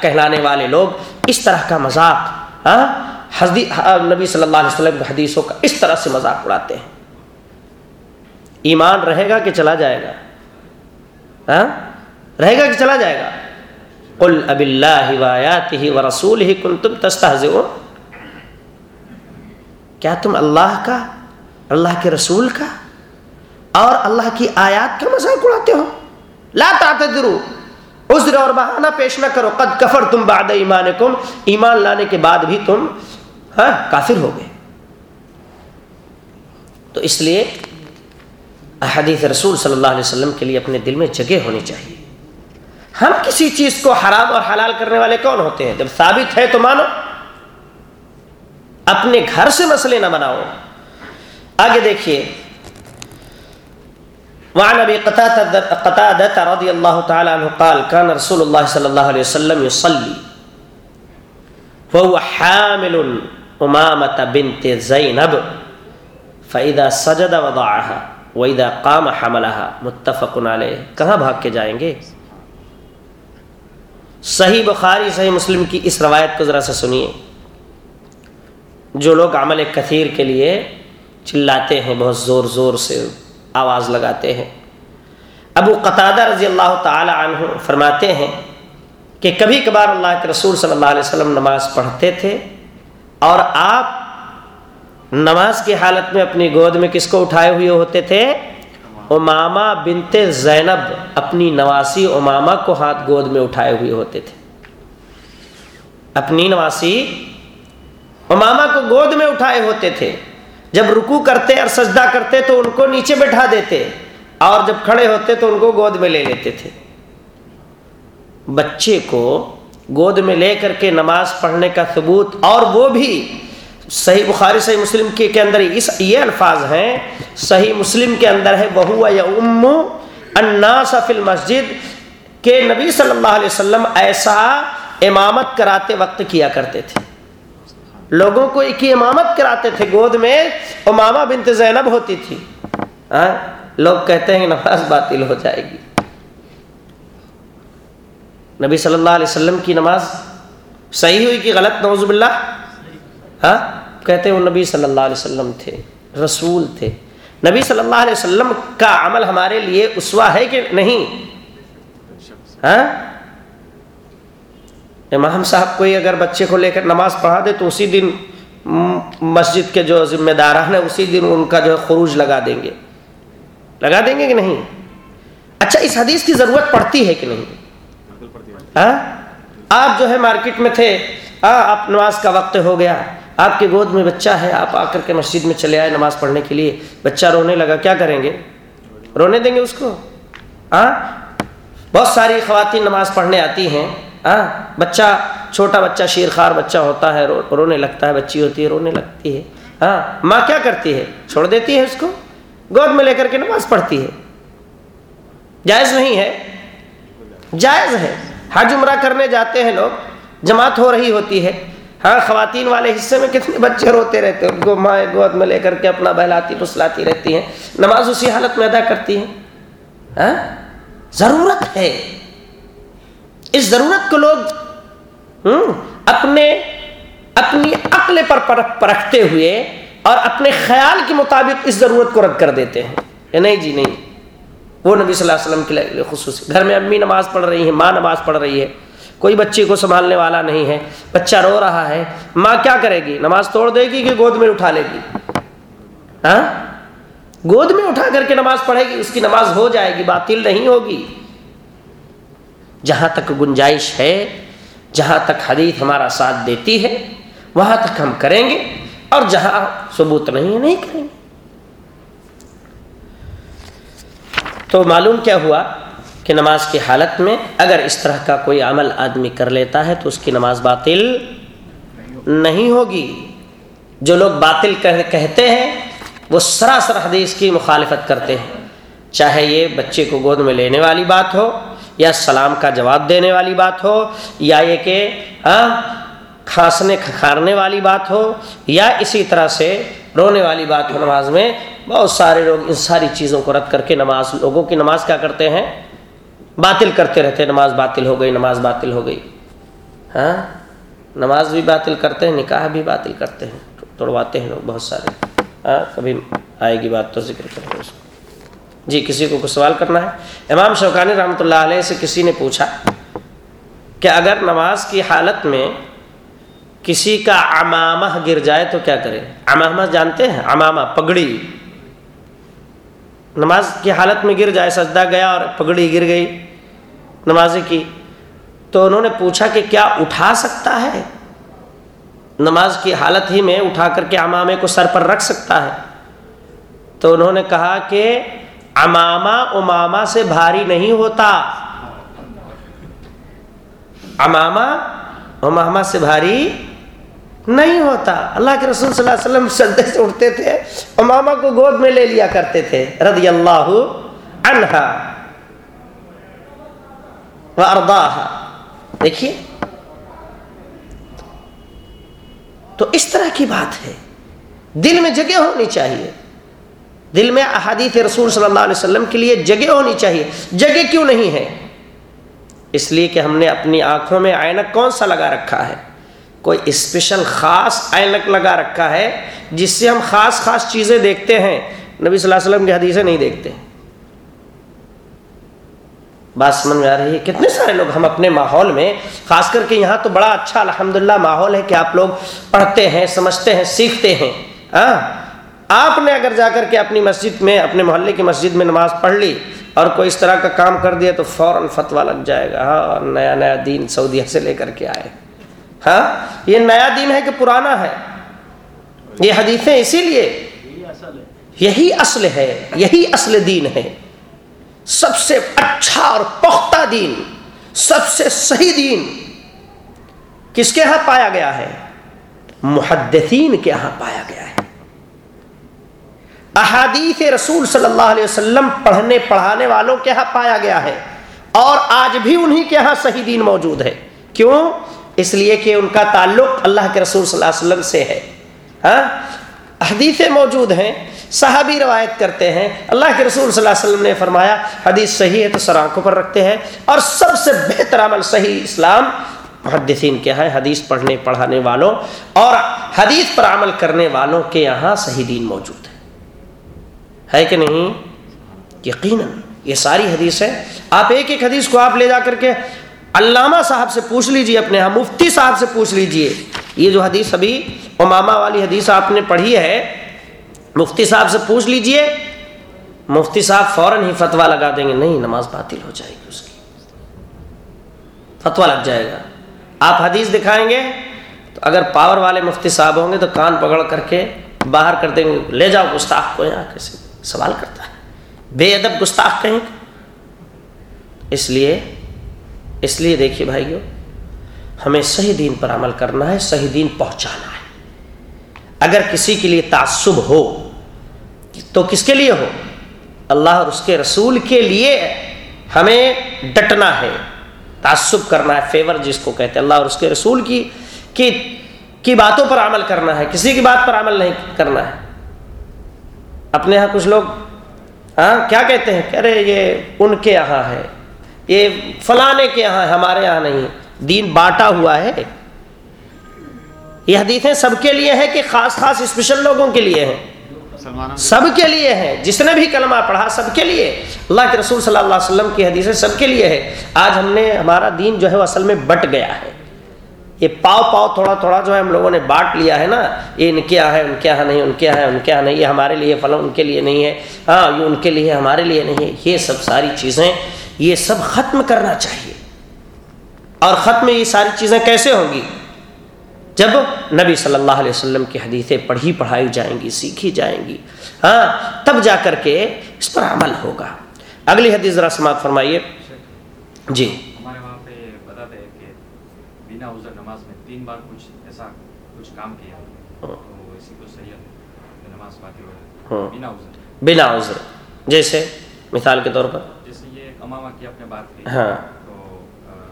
کہلانے والے لوگ، اس طرح کا مذاق۔ ہاں؟ نبی صلی اللہ علیہ وسلم کی حدیثوں کا اس طرح سے مذاق اڑاتے ہیں۔ ایمان رہے گا کہ چلا جائے گا؟ ہاں؟ رہے گا کہ چلا جائے گا؟ قل اب اللہ ہی و رسول ہی کن تم کیا تم اللہ کا، اللہ کے رسول کا اور اللہ کی آیات کا مذاق اڑاتے ہو؟ لا تعتذرو عذر اور بہانہ پیش نہ کرو۔ قد کفر تم بعد ایمان کم ایمان لانے کے بعد بھی تم ہاں کافر ہو گئے۔ تو اس لیے احادیث رسول صلی اللہ علیہ وسلم کے لیے اپنے دل میں جگہ ہونی چاہیے۔ ہم کسی چیز کو حرام اور حلال کرنے والے کون ہوتے ہیں؟ جب ثابت ہے تو مانو۔ اپنے گھر سے مسئلے نہ بناؤ۔ آگے دیکھیے۔ وعن ابي قتاده رضي الله تعالى عنه قال كان رسول الله صلى الله عليه وسلم يصلي وهو حامل امامه بنت زينب فاذا سجد وضعها واذا قام حملها، متفق عليه. کہاں بھاگ کے جائیں گے؟ صحیح بخاری، صحیح مسلم کی اس روایت کو ذرا سے سنیے۔ جو لوگ عمل کثیر کے لیے چلاتے ہیں، بہت زور زور سے آواز لگاتے ہیں۔ ابو قطادہ رضی اللہ تعالی عنہ فرماتے ہیں کہ کبھی کبھار اللہ کے رسول صلی اللہ علیہ وسلم نماز پڑھتے تھے۔ اور آپ نماز کی حالت میں اپنی گود میں کس کو اٹھائے ہوئے ہوتے تھے؟ اماما بنت زینب، اپنی نواسی اماما کو ہاتھ گود میں اٹھائے ہوئے ہوتے تھے۔ اپنی نواسی اماما کو گود میں اٹھائے ہوتے تھے۔ جب رکو کرتے اور سجدہ کرتے تو ان کو نیچے بٹھا دیتے، اور جب کھڑے ہوتے تو ان کو گود میں لے لیتے تھے۔ بچے کو گود میں لے کر کے نماز پڑھنے کا ثبوت اور وہ بھی صحیح بخاری، صحیح مسلم کے کے اندر اس یہ الفاظ ہیں، صحیح مسلم کے اندر ہے بہو یا ام الناس فی المسجد، کہ نبی صلی اللہ علیہ وسلم ایسا امامت کراتے وقت کیا کرتے تھے۔ لوگوں کو ایک ہی امامت کراتے تھے، گود میں امامہ بنت زینب ہوتی تھی۔ ہاں لوگ کہتے ہیں نماز باطل ہو جائے گی۔ نبی صلی اللہ علیہ وسلم کی نماز صحیح ہوئی کہ غلط؟ نوز باللہ۔ ہاں؟ کہتے ہیں وہ نبی صلی اللہ علیہ وسلم تھے، رسول تھے۔ نبی صلی اللہ علیہ وسلم کا عمل ہمارے لیے اسوا ہے کہ نہیں؟ ہاں؟ امام صاحب کوئی اگر بچے کو لے کر نماز پڑھا دے تو اسی دن مسجد کے جو ذمہ داران ہیں، اسی دن ان کا جو ہے خروج لگا دیں گے۔ لگا دیں گے کہ نہیں؟ اچھا اس حدیث کی ضرورت پڑتی ہے کہ نہیں؟ ہاں؟ آپ جو ہے مارکیٹ میں تھے ہاں آپ نماز کا وقت ہو گیا۔ آپ کے گود میں بچہ ہے، آپ آ کر کے مسجد میں چلے آئے نماز پڑھنے کے لیے۔ بچہ رونے لگا، کیا کریں گے؟ رونے دیں گے اس کو؟ ہاں؟ بہت ساری خواتین نماز پڑھنے آتی ہیں۔ ہاں؟ بچہ، چھوٹا بچہ شیر خار بچہ ہوتا ہے رونے لگتا ہے، بچی ہوتی ہے، رونے لگتی ہے۔ ہاں؟ ماں کیا کرتی ہے؟ چھوڑ دیتی ہے اس کو؟ گود میں لے کر کے نماز پڑھتی ہے۔ جائز نہیں ہے۔ جائز ہے۔ حج عمرہ کرنے جاتے ہیں لوگ، جماعت ہو رہی ہوتی ہے۔ ہاں خواتین والے حصے میں کتنے بچے روتے رہتے ہیں، ان کو ماں گود میں لے کر کے اپنا بہلاتی پسلاتی رہتی ہیں، نماز اسی حالت میں ادا کرتی ہیں۔ ہاں ضرورت ہے۔ اس ضرورت کو لوگ اپنے، اپنی عقل پر پرکھتے ہوئے اور اپنے خیال کے مطابق اس ضرورت کو رد کر دیتے ہیں۔ نہیں جی نہیں۔ وہ نبی صلی اللہ علیہ وسلم کے لیے خصوصی گھر میں امی نماز پڑھ رہی ہیں، ماں نماز پڑھ رہی ہے، کوئی بچی کو سنبھالنے والا نہیں ہے، بچہ رو رہا ہے، ماں کیا کرے گی؟ نماز توڑ دے گی کہ گود میں اٹھا لے گی؟ ہاں؟ گود میں اٹھا کر کے نماز پڑھے گی، اس کی نماز ہو جائے گی، باطل نہیں ہوگی۔ جہاں تک گنجائش ہے، جہاں تک حدیث ہمارا ساتھ دیتی ہے، وہاں تک ہم کریں گے، اور جہاں ثبوت نہیں ہے، نہیں کریں گے۔ تو معلوم کیا ہوا کہ نماز کی حالت میں اگر اس طرح کا کوئی عمل آدمی کر لیتا ہے تو اس کی نماز باطل نہیں ہوگی۔ جو لوگ باطل کہتے ہیں، وہ سراسر حدیث کی مخالفت کرتے ہیں۔ چاہے یہ بچے کو گود میں لینے والی بات ہو، یا سلام کا جواب دینے والی بات ہو، یا یہ کہ ہاں کھانسنے، کھکھارنے والی بات ہو، یا اسی طرح سے رونے والی بات ہو نماز میں، بہت سارے لوگ ان ساری چیزوں کو رد کر کے نماز، لوگوں کی نماز کیا کرتے ہیں؟ باطل کرتے رہتے ہیں، نماز باطل ہو گئی، نماز باطل ہو گئی۔ ہاں؟ نماز بھی باطل کرتے ہیں، نکاح بھی باطل کرتے ہیں۔ توڑواتے ہیں لوگ بہت سارے۔ ہاں؟ کبھی آئے گی بات تو ذکر کریں گے اس کو۔ جی کسی کو کچھ سوال کرنا ہے؟ امام شوقانی رحمۃ اللہ علیہ سے کسی نے پوچھا کہ اگر نماز کی حالت میں کسی کا امامہ گر جائے تو کیا کرے؟ امامہ جانتے ہیں؟ امامہ پگڑی۔ نماز کی حالت میں گر جائے، سجدہ گیا اور پگڑی گر گئی نمازی کی۔ تو انہوں نے پوچھا کہ کیا اٹھا سکتا ہے؟ نماز کی حالت ہی میں اٹھا کر کے امامے کو سر پر رکھ سکتا ہے۔ تو انہوں نے کہا کہ امامہ اماما سے بھاری نہیں ہوتا۔ امامہ اماما سے بھاری نہیں ہوتا۔ اللہ کے رسول صلی اللہ علیہ وسلم سجدے سے اٹھتے تھے اماما کو گود میں لے لیا کرتے تھے رضی اللہ عنہا و ارداہ دیکھیے۔ تو اس طرح کی بات ہے۔ دل میں جگہ ہونی چاہیے۔ دل میں احادیث رسول صلی اللہ علیہ وسلم کے لیے جگہ ہونی چاہیے۔ جگہ کیوں نہیں ہے؟ اس لیے کہ ہم نے اپنی آنکھوں میں اینک کون سا لگا رکھا ہے؟ کوئی اسپیشل خاص اینک لگا رکھا ہے جس سے ہم خاص خاص چیزیں دیکھتے ہیں۔ نبی صلی اللہ علیہ وسلم کی حدیثیں نہیں دیکھتے۔ بات سمجھ میں آ رہی ہے؟ کتنے سارے لوگ ہم اپنے ماحول میں، خاص کر کے یہاں تو بڑا اچھا الحمدللہ ماحول ہے کہ آپ لوگ پڑھتے ہیں، سمجھتے ہیں، سیکھتے ہیں۔ ہاں؟ آپ نے اگر جا کر کے اپنی مسجد میں، اپنے محلے کی مسجد میں نماز پڑھ لی اور کوئی اس طرح کا کام کر دیا تو فوراً فتویٰ لگ جائے گا۔ ہاں اور نیا نیا دین سعودیہ سے لے کر کے آئے۔ ہاں؟ یہ نیا دین ہے کہ پرانا ہے۔ یہ حدیثیں اسی لیے یہی اصل ہے، یہی اصل دین ہے۔ سب سے اچھا اور پختہ دین، سب سے صحیح دین کس کے ہاں پایا گیا ہے؟ محدثین کے ہاں پایا گیا ہے۔ احادیث رسول صلی اللہ علیہ وسلم پڑھنے، پڑھانے والوں کے ہاں پایا گیا ہے۔ اور آج بھی انہی کے ہاں صحیح دین موجود ہے۔ کیوں؟ اس لیے کہ ان کا تعلق اللہ کے رسول صلی اللہ علیہ وسلم سے ہے۔ ہاں؟ حدیثیں موجود ہیں، صحابی روایت کرتے ہیں۔ اللہ کے رسول صلی اللہ علیہ وسلم نے فرمایا، حدیث صحیح ہے تو سر آنکھوں پر رکھتے ہیں۔ اور سب سے بہتر عمل صحیح اسلام محدثین کے ہاں ہیں، حدیث پڑھنے، پڑھانے والوں۔ اور حدیث پر عمل کرنے والوں کے یہاں صحیح دین موجود ہے۔ ہے کہ نہیں؟ یقیناً، یہ ساری حدیث ہے آپ ایک ایک حدیث کو آپ لے جا کر کے علامہ صاحب سے پوچھ لیجیے اپنے ہاں مفتی صاحب سے پوچھ لیجیے۔ یہ جو حدیث ابھی امامہ والی حدیث آپ نے پڑھی ہے، مفتی صاحب سے پوچھ لیجیے۔ مفتی صاحب فوراً ہی فتوا لگا دیں گے۔ نہیں، نماز باطل ہو جائے گی اس کی۔ فتوا لگ جائے گا۔ آپ حدیث دکھائیں گے، تو اگر پاور والے مفتی صاحب ہوں گے تو کان پکڑ کر کے باہر کر دیں گے۔ لے جاؤ گستاخ کو یہاں کیسے سوال کرتا ہے۔ بے ادب گستاخ کہیں۔ اس لیے اس لیے دیکھیے بھائیو، ہمیں صحیح دین پر عمل کرنا ہے، صحیح دین پہنچانا ہے۔ اگر کسی کے لیے تعصب ہو، تو کس کے لیے ہو؟ اللہ اور اس کے رسول کے لیے ہمیں ڈٹنا ہے، تعصب کرنا ہے فیور جس کو کہتے ہیں، اللہ اور اس کے رسول کی کی کی باتوں پر عمل کرنا ہے، کسی کی بات پر عمل نہیں کرنا ہے۔ اپنے یہاں کچھ لوگ ہاں کیا کہتے ہیں؟ کہ ارے، یہ ان کے یہاں ہے۔ یہ فلانے کے یہاں ہمارے یہاں نہیں، دین بانٹا ہوا ہے۔ یہ حدیثیں سب کے لیے ہیں کہ خاص خاص اسپیشل لوگوں کے لیے ہیں۔ سب کے لیے ہیں، جس نے بھی کلمہ پڑھا سب کے لیے۔ اللہ کے رسول صلی اللہ علیہ وسلم کی حدیثیں سب کے لیے ہے آج ہم نے ہمارا دین جو ہے وہ اصل میں بٹ گیا ہے۔ یہ پاؤ پاؤ تھوڑا تھوڑا جو ہے ہم لوگوں نے بانٹ لیا ہے نا، یہ ان کیا ہے، ان کیا ہے نہیں، ان کیا ہے، ان کیا نہیں، یہ ہمارے لیے فلاں ان کے لیے نہیں ہے۔ ہاں یہ ان کے لیے، ہمارے لیے نہیں ہے۔ یہ سب ساری چیزیں یہ سب ختم کرنا چاہیے۔ اور ختم یہ ساری چیزیں کیسے ہوں گی؟ جب نبی صلی اللہ علیہ وسلم کی حدیثیں پڑھی پڑھائی جائیں گی سیکھی جائیں گی ہاں تب جا کر کے اس پر عمل ہوگا۔ اگلی حدیث ذرا سماعت فرمائیے۔ جی۔ ہمارے وہاں پہ کہ بنا عذر نماز میں تین بار کچھ ایسا کچھ کام کیا ہاں۔ تو اسی کو صحیح ہے نماز باطل ہو ہاں۔ جائے بنا عذر۔ بنا عذر۔ جیسے مثال کے طور پر۔ امامہ کی آپ نے بات کی ہاں۔ تو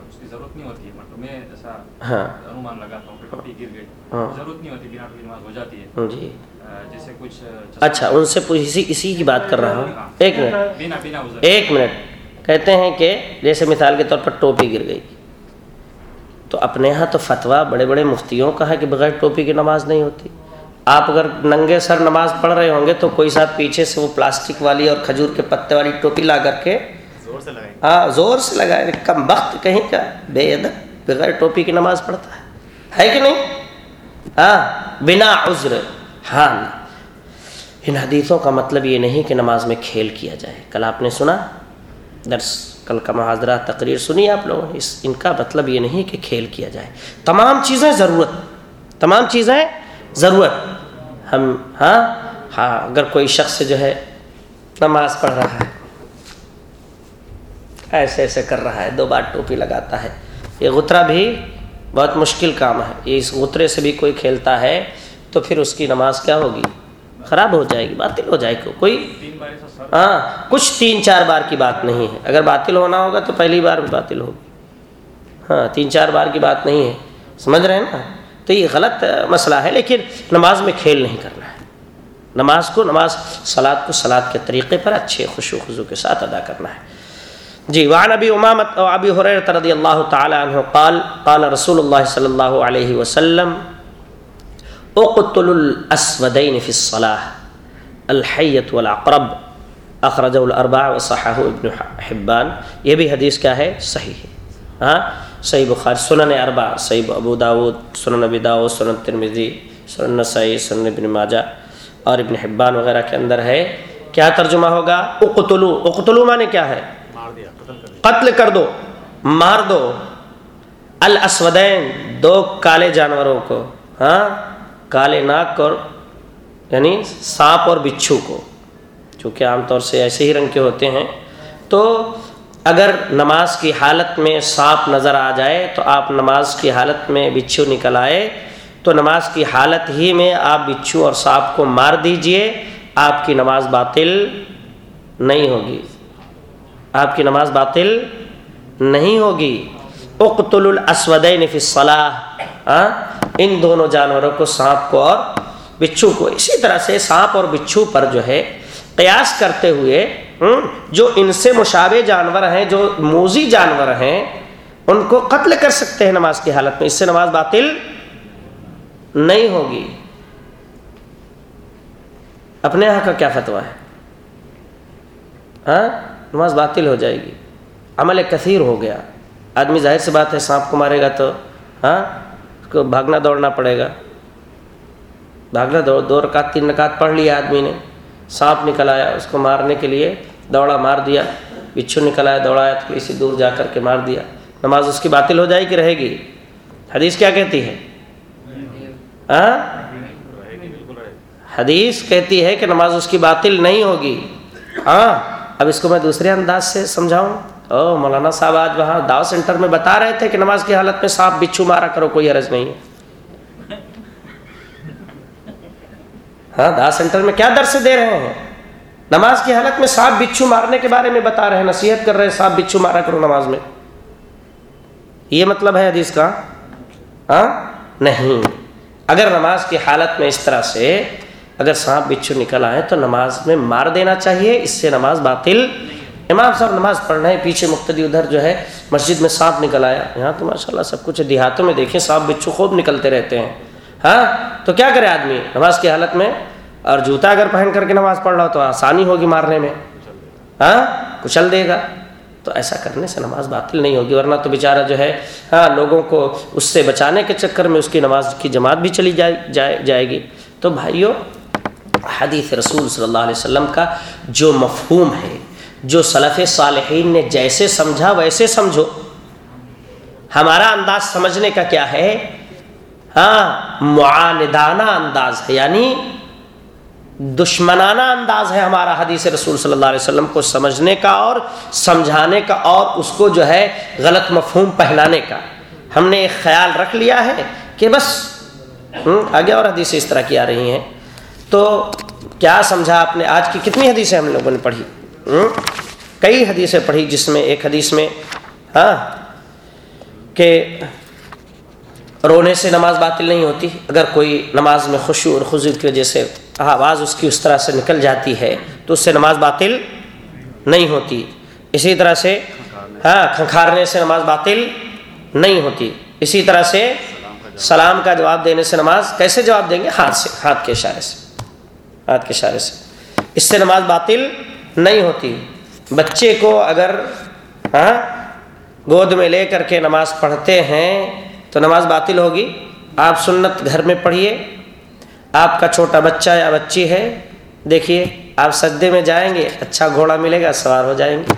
اس کی ضرورت نہیں ہوتی ہے مطلب میں ایسا ہاں۔ انومان لگاتا ہوں کہ گر گئی۔ ہاں۔ ضرورت نہیں ہوتی بنا نماز ہو جاتی ہے۔ جی۔ آ، جیسے کچھ اچھا ان سے اسی اسی کی بات کر رہا ہوں۔ ایک منٹ۔ بنا بنا ایک منٹ۔ کہتے ہیں کہ جیسے مثال کے طور پر ٹوپی گر گئی۔ تو اپنے یہاں تو فتویٰ بڑے بڑے مفتیوں کا ہے کہ بغیر ٹوپی کی نماز نہیں ہوتی۔ آپ اگر ننگے سر نماز پڑھ رہے ہوں گے تو کوئی صاحب پیچھے سے وہ پلاسٹک والی اور کھجور کے پتے والی ٹوپی لا کر کے سے لگائیں ہاں زور سے لگائے کم وقت کہیں کا بے ادب، بغیر ٹوپی کی نماز پڑھتا ہے۔ ہے کہ نہیں؟ ہاں بنا عذر۔ ہاں ان حدیثوں کا مطلب یہ نہیں کہ نماز میں کھیل کیا جائے۔ کل آپ نے سنا، درس، کل کا محاذرہ تقریر سنی آپ لوگوں نے۔ اس، ان کا مطلب یہ نہیں کہ کھیل کیا جائے۔ تمام چیزیں ضرورت۔ تمام چیزیں ضرورت۔ ہم ہاں ہاں اگر کوئی شخص جو ہے نماز پڑھ رہا ہے۔ ایسے ایسے کر رہا ہے، دو بار ٹوپی لگاتا ہے۔ یہ غترہ بھی بہت مشکل کام ہے۔ یہ اس غترے سے بھی کوئی کھیلتا ہے تو پھر اس کی نماز کیا ہوگی؟ خراب ہو جائے گی، باطل ہو جائے گی۔ کوئی ہاں کچھ تین چار بار کی بات نہیں ہے۔ اگر باطل ہونا ہوگا تو پہلی بار بھی باطل ہوگی۔ ہاں تین چار بار کی بات نہیں ہے۔ سمجھ رہے ہیں نا؟ تو یہ غلط مسئلہ ہے، لیکن نماز میں کھیل نہیں کرنا ہے۔ نماز کو، نماز سلاد کو سلاد کے طریقے پر اچھے خوش و خضو کے ساتھ ادا کرنا ہے۔ جی وعن ابی امامت و ابی حریرت رضی اللہ تعالی عنہ قال قال رسول اللہ صلی اللہ علیہ وسلم، اقتل الاسودین فی الصلاة الحیت والعقرب، اخرجہ الاربع وصححہ ابن حبان۔ یہ بھی حدیث کیا ہے؟ صحیح ہے۔ ہاں صحیح بخاری، سنن اربع، صحیح ابو داود، سنن ابی داود، سنن ترمذی، سنن نسائی، سنن ابن ماجہ اور ابن حبان وغیرہ کے اندر ہے۔ کیا ترجمہ ہوگا؟ اقتلو اقتلو معنی کیا ہے؟ قتل کر دو، مار دو۔ الاسودین، دو کالے جانوروں کو ہاں کالے ناک اور یعنی سانپ اور بچھو کو۔ چونکہ عام طور سے ایسے ہی رنگ کے ہوتے ہیں۔ تو اگر نماز کی حالت میں سانپ نظر آ جائے، تو آپ نماز کی حالت میں بچھو نکل آئے۔ تو نماز کی حالت ہی میں آپ بچھو اور سانپ کو مار دیجیے، آپ کی نماز باطل نہیں ہوگی۔ آپ کی نماز باطل نہیں ہوگی۔ اقتل الاسودین فی الصلاح۔ ہاں ان دونوں جانوروں کو سانپ کو اور بچھو کو۔ اسی طرح سے سانپ اور بچھو پر جو ہے قیاس کرتے ہوئے جو ان سے مشابہ جانور ہیں، جو موزی جانور ہیں، ان کو قتل کر سکتے ہیں نماز کی حالت میں۔ اس سے نماز باطل نہیں ہوگی۔ اپنے یہاں کا کیا فتویٰ ہے؟ ہاں نماز باطل ہو جائے گی۔ عمل کثیر ہو گیا۔ آدمی ظاہر سی بات ہے، سانپ کو مارے گا تو ہاں؟ اس کو بھاگنا دوڑنا پڑے گا۔ بھاگنا دوڑ دو رکعت، تین رکعت پڑھ لیا آدمی نے۔ سانپ نکل آیا، اس کو مارنے کے لیے دوڑا مار دیا۔ بچھو نکل آیا دوڑایا تھوڑی سی دور جا کر کے مار دیا۔ نماز اس کی باطل ہو جائے کہ رہے گی۔ حدیث کیا کہتی ہے؟ ہاں؟ حدیث کہتی ہے کہ نماز اس کی باطل نہیں ہوگی۔ ہاں؟ اب اس کو میں دوسرے انداز سے سمجھاؤں۔ او مولانا صاحب، آج وہاں داو سینٹر میں بتا رہے تھے کہ نماز کی حالت میں سانپ بچھو مارا کرو، کوئی حرج نہیں ہے۔ ہاں داو سینٹر میں کیا درس دے رہے ہیں؟ نماز کی حالت میں سانپ بچھو مارنے کے بارے میں بتا رہے ہیں، نصیحت کر رہے ہیں، سانپ بچھو مارا کرو نماز میں۔ یہ مطلب ہے حدیث کا؟ ہاں؟ نہیں۔ اگر نماز کی حالت میں اس طرح سے اگر سانپ بچھو نکل آئے تو نماز میں مار دینا چاہیے، اس سے نماز باطل۔ امام صاحب نماز پڑھ رہے ہیں پیچھے مقتدی ادھر جو ہے مسجد میں سانپ نکل آیا۔ یہاں تو ماشاءاللہ سب کچھ دیہاتوں میں دیکھیں سانپ بچھو خوب نکلتے رہتے ہیں۔ ہاں؟ تو کیا کرے آدمی نماز کی حالت میں؟ اور جوتا اگر پہن کر کے نماز پڑھ رہا ہو تو آسانی ہوگی مارنے میں۔ ہاں؟ کچل دے گا۔ تو ایسا کرنے سے نماز باطل نہیں ہوگی، ورنہ تو بیچارہ جو ہے ہاں لوگوں کو اس سے بچانے کے چکر میں اس کی نماز کی جماعت بھی چلی جائے جائے جائے گی۔ تو بھائیوں حدیث رسول صلی اللہ علیہ وسلم کا جو مفہوم ہے، جو صلف صالحین نے جیسے سمجھا ویسے سمجھو۔ ہمارا انداز سمجھنے کا کیا ہے؟ ہاں معاندانہ انداز ہے یعنی دشمنانہ انداز ہے ہمارا حدیث رسول صلی اللہ علیہ وسلم کو سمجھنے کا اور سمجھانے کا اور اس کو جو ہے غلط مفہوم پہنانے کا۔ ہم نے ایک خیال رکھ لیا ہے کہ بس آگے اور حدیثیں اس طرح کی آ رہی ہیں۔ تو کیا سمجھا آپ نے؟ آج کی کتنی حدیثیں ہم لوگوں نے پڑھی؟ کئی حدیثیں پڑھی جس میں ایک حدیث میں ہاں کہ رونے سے نماز باطل نہیں ہوتی، اگر کوئی نماز میں خوشی اور خضو کی وجہ سے آواز اس کی اس طرح سے نکل جاتی ہے تو اس سے نماز باطل نہیں ہوتی۔ اسی طرح سے ہاں کھنکھارنے سے نماز باطل نہیں ہوتی۔ اسی طرح سے سلام کا جواب دینے سے نماز کیسے جواب دیں گے؟ ہاتھ سے، ہاتھ کے اشارے سے۔ ہاتھ کے اشارے سے۔ اس سے نماز باطل نہیں ہوتی۔ بچے کو اگر ہاں گود میں لے کر کے نماز پڑھتے ہیں تو نماز باطل ہوگی۔ آپ سنت گھر میں پڑھیے۔ آپ کا چھوٹا بچہ یا بچی ہے، دیکھیے، آپ سجدے میں جائیں گے اچھا گھوڑا ملے گا، سوار ہو جائیں گے۔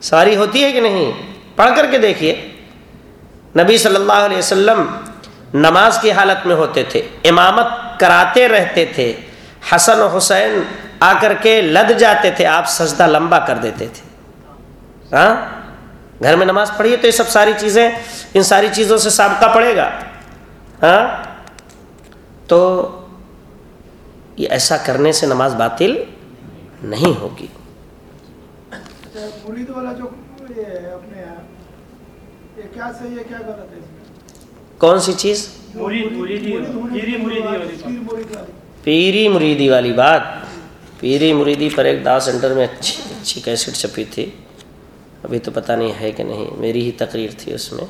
سواری ہوتی ہے کہ نہیں؟ پڑھ کر کے دیکھیے۔ نبی صلی اللہ علیہ وسلم نماز کی حالت میں ہوتے تھے، امامت کراتے رہتے تھے۔ حسن و حسین آ کر کے لد جاتے تھے آپ سجدہ لمبا کر دیتے تھے۔ ہاں؟ گھر میں نماز پڑھیے تو یہ سب ساری چیزیں ان ساری چیزوں سے سابقہ پڑے گا۔ ہاں؟ تو یہ ایسا کرنے سے نماز باطل نہیں ہوگی۔ کون سی چیز؟ پیری مریدی والی بات۔ پیری مریدی پر ایک دا سینٹر میں اچھی اچھی کیسٹ چھپی تھی۔ ابھی تو پتہ نہیں ہے کہ نہیں، میری ہی تقریر تھی اس میں۔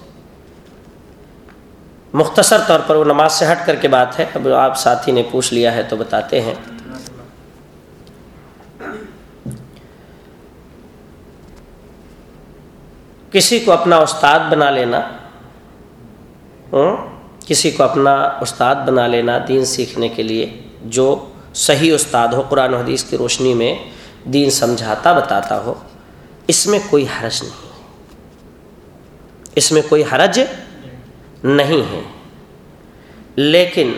مختصر طور پر وہ نماز سے ہٹ کر کے بات ہے۔ اب آپ ساتھی نے پوچھ لیا ہے تو بتاتے ہیں۔ کسی کو اپنا استاد بنا لینا۔ کسی کو اپنا استاد بنا لینا دین سیکھنے کے لیے۔ جو صحیح استاد ہو، قرآن و حدیث کی روشنی میں دین سمجھاتا، بتاتا ہو، اس میں کوئی حرج نہیں اس میں کوئی حرج نہیں ہے۔ لیکن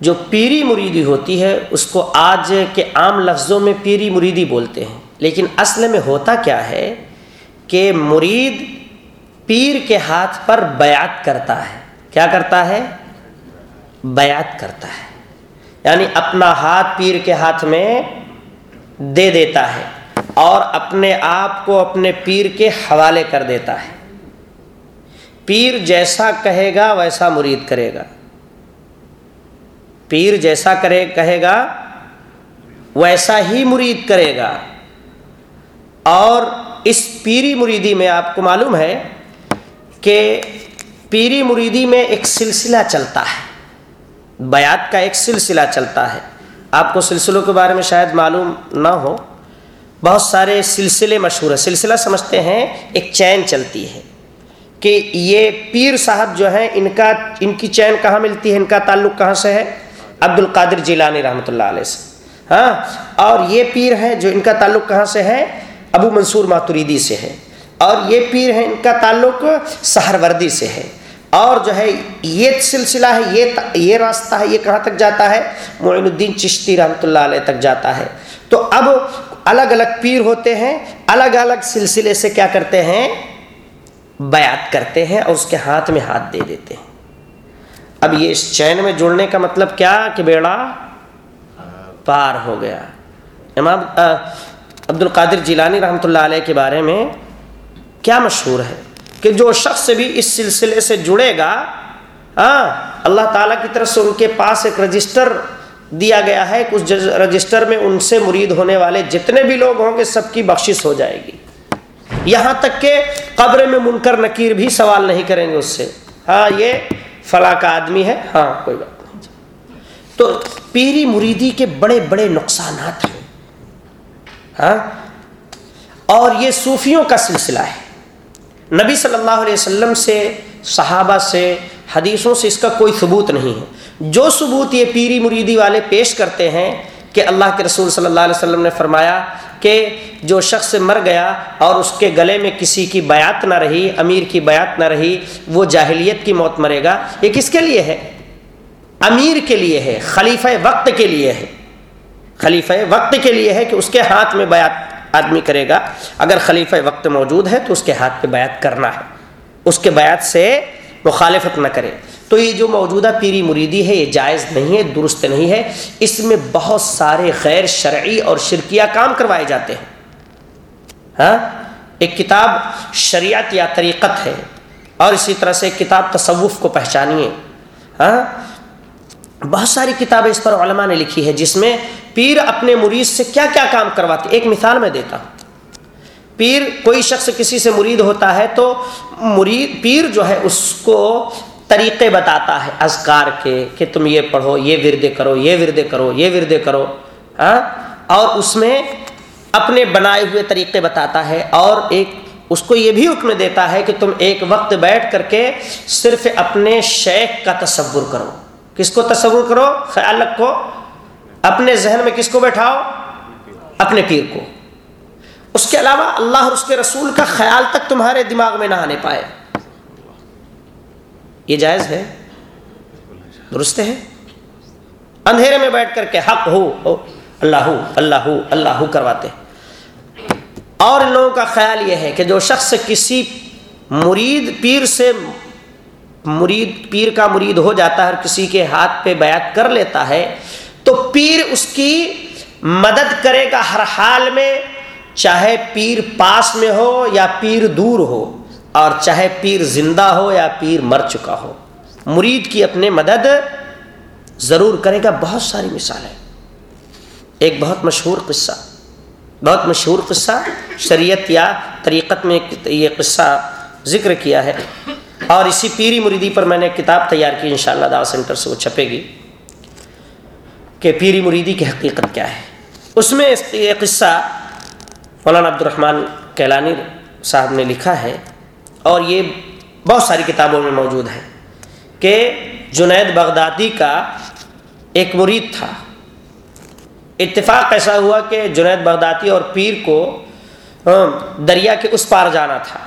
جو پیری مریدی ہوتی ہے، اس کو آج کے عام لفظوں میں پیری مریدی بولتے ہیں۔ لیکن اصل میں ہوتا کیا ہے کہ مرید پیر کے ہاتھ پر بیعت کرتا ہے۔ کیا کرتا ہے؟ بیعت کرتا ہے۔ یعنی اپنا ہاتھ پیر کے ہاتھ میں دے دیتا ہے اور اپنے آپ کو اپنے پیر کے حوالے کر دیتا ہے۔ پیر جیسا کہے گا ویسا مرید کرے گا۔ پیر جیسا کرے کہے گا ویسا ہی مرید کرے گا۔ اور اس پیری مریدی میں آپ کو معلوم ہے کہ پیری مریدی میں ایک سلسلہ چلتا ہے۔ بیات کا ایک سلسلہ چلتا ہے۔ آپ کو سلسلوں کے بارے میں شاید معلوم نہ ہو۔ بہت سارے سلسلے مشہور ہیں۔ سلسلہ سمجھتے ہیں، ایک چین چلتی ہے کہ یہ پیر صاحب جو ہیں، ان کا، ان کی چین کہاں ملتی ہے؟ ان کا تعلق کہاں سے ہے؟ عبد القادر جیلانی رحمۃ اللہ علیہ سے۔ ہاں اور یہ پیر ہے جو ان کا تعلق کہاں سے ہے؟ ابو منصور ماتوریدی سے ہے۔ اور یہ پیر ہے ان کا تعلق سہر وردی سے ہے۔ اور جو ہے یہ سلسلہ ہے، یہ یہ راستہ ہے، یہ کہاں تک جاتا ہے؟ معین الدین چشتی رحمۃ اللہ علیہ تک جاتا ہے۔ تو اب الگ الگ پیر ہوتے ہیں، الگ الگ سلسلے سے کیا کرتے ہیں؟ بیعت کرتے ہیں اور اس کے ہاتھ میں ہاتھ دے دیتے ہیں۔ اب یہ اس چین میں جڑنے کا مطلب کیا؟ کہ بیڑا پار ہو گیا۔ امام عبد القادر جیلانی رحمۃ اللہ علیہ کے بارے میں کیا مشہور ہے؟ کہ جو شخص بھی اس سلسلے سے جڑے گا ہاں اللہ تعالیٰ کی طرف سے ان کے پاس ایک رجسٹر دیا گیا ہے اس رجسٹر میں ان سے مرید ہونے والے جتنے بھی لوگ ہوں گے، سب کی بخشش ہو جائے گی۔ یہاں تک کہ قبر میں منکر نکیر بھی سوال نہیں کریں گے اس سے۔ ہاں یہ فلاں کا آدمی ہے۔ ہاں کوئی بات نہیں۔ تو پیری مریدی کے بڑے بڑے نقصانات ہیں۔ ہاں اور یہ صوفیوں کا سلسلہ ہے۔ نبی صلی اللہ علیہ وسلم سے، صحابہ سے، حدیثوں سے اس کا کوئی ثبوت نہیں ہے۔ جو ثبوت یہ پیری مریدی والے پیش کرتے ہیں کہ اللہ کے رسول صلی اللہ علیہ وسلم نے فرمایا کہ جو شخص مر گیا اور اس کے گلے میں کسی کی بیات نہ رہی، امیر کی بیات نہ رہی، وہ جاہلیت کی موت مرے گا، یہ کس کے لیے ہے؟ امیر کے لیے ہے، خلیفہ وقت کے لیے ہے۔ خلیفہ وقت کے لیے ہے کہ اس کے ہاتھ میں بیعت آدمی کرے گا۔ اگر خلیفہ وقت موجود ہے تو اس کے ہاتھ پہ بیعت کرنا ہے۔ اس کے بیعت سے مخالفت نہ کرے۔ تو یہ جو موجودہ پیری مریدی ہے، یہ جائز نہیں ہے، درست نہیں ہے۔ اس میں بہت سارے غیر شرعی اور شرکیہ کام کروائے جاتے ہیں۔ ہاں؟ ایک کتاب شریعت یا طریقت ہے۔ اور اسی طرح سے ایک کتاب تصوف کو پہچانیے۔ ہاں؟ بہت ساری کتابیں اس پر علماء نے لکھی ہے جس میں پیر اپنے مرید سے کیا کیا کام کرواتے؟ ایک مثال میں دیتا ہوں۔ پیر، کوئی شخص کسی سے مرید ہوتا ہے تو مرید، پیر جو ہے، اس کو طریقے بتاتا ہے، اذکار کے، کہ تم یہ پڑھو، یہ وردے کرو، یہ وردے کرو، یہ وردے کرو۔ ہاں اور اس میں اپنے بنائے ہوئے طریقے بتاتا ہے اور ایک، اس کو یہ بھی حکم دیتا ہے کہ تم ایک وقت بیٹھ کر کے صرف اپنے شیخ کا تصور کرو۔ کس کو تصور کرو؟ خیال رکھو۔ اپنے ذہن میں کس کو بیٹھاؤ؟ اپنے پیر کو۔ اس کے علاوہ اللہ اور اس کے رسول کا خیال تک تمہارے دماغ میں نہ آنے پائے۔ یہ جائز ہے؟ درست ہے؟ اندھیرے میں بیٹھ کر کے حق ہو اللہ اللہ اللہ کرواتے۔ اور ان لوگوں کا خیال یہ ہے کہ جو شخص کسی مرید پیر سے مرید پیر کا مرید ہو جاتا ہے اور کسی کے ہاتھ پہ بیعت کر لیتا ہے تو پیر اس کی مدد کرے گا ہر حال میں، چاہے پیر پاس میں ہو یا پیر دور ہو، اور چاہے پیر زندہ ہو یا پیر مر چکا ہو۔ مرید کی اپنے مدد ضرور کرے گا۔ بہت ساری مثال ہے ایک بہت مشہور قصہ، بہت مشہور قصہ شریعت یا طریقت میں یہ قصہ ذکر کیا ہے۔ اور اسی پیری مریدی پر میں نے کتاب تیار کی، انشاءاللہ شاء سینٹر سے وہ چھپے گی۔ کہ پیری مریدی کی حقیقت کیا ہے۔ اس میں یہ قصہ مولانا عبد الرحمن کیلانی صاحب نے لکھا ہے اور یہ بہت ساری کتابوں میں موجود ہے کہ جنید بغدادی کا ایک مرید تھا۔ اتفاق ایسا ہوا کہ جنید بغدادی اور پیر کو دریا کے اس پار جانا تھا۔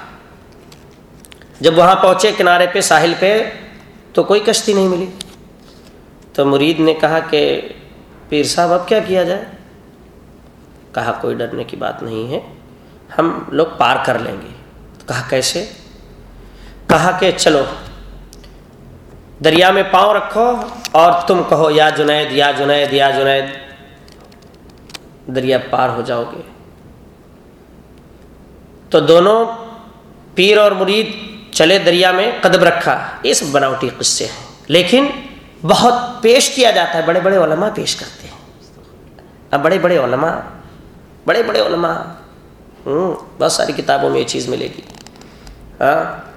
جب وہاں پہنچے کنارے پہ، ساحل پہ، تو کوئی کشتی نہیں ملی۔ تو مرید نے کہا کہ پیر صاحب، اب کیا کیا جائے؟ کہا، کوئی ڈرنے کی بات نہیں ہے، ہم لوگ پار کر لیں گے۔ کہا، کیسے؟ کہا کہ، چلو، دریا میں پاؤں رکھو اور تم کہو، یا جنید یا جنید یا جنید۔ دریا پار ہو جاؤ گے۔ تو دونوں پیر اور مرید چلے دریا میں قدم رکھا۔ یہ سب بناوٹی قصے ہیں۔ لیکن بہت پیش کیا جاتا ہے، بڑے بڑے علماء پیش کرتے ہیں۔ اب بڑے بڑے علماء، بڑے بڑے علماء، ہوں، بہت ساری کتابوں میں یہ چیز ملے گی۔ ہاں۔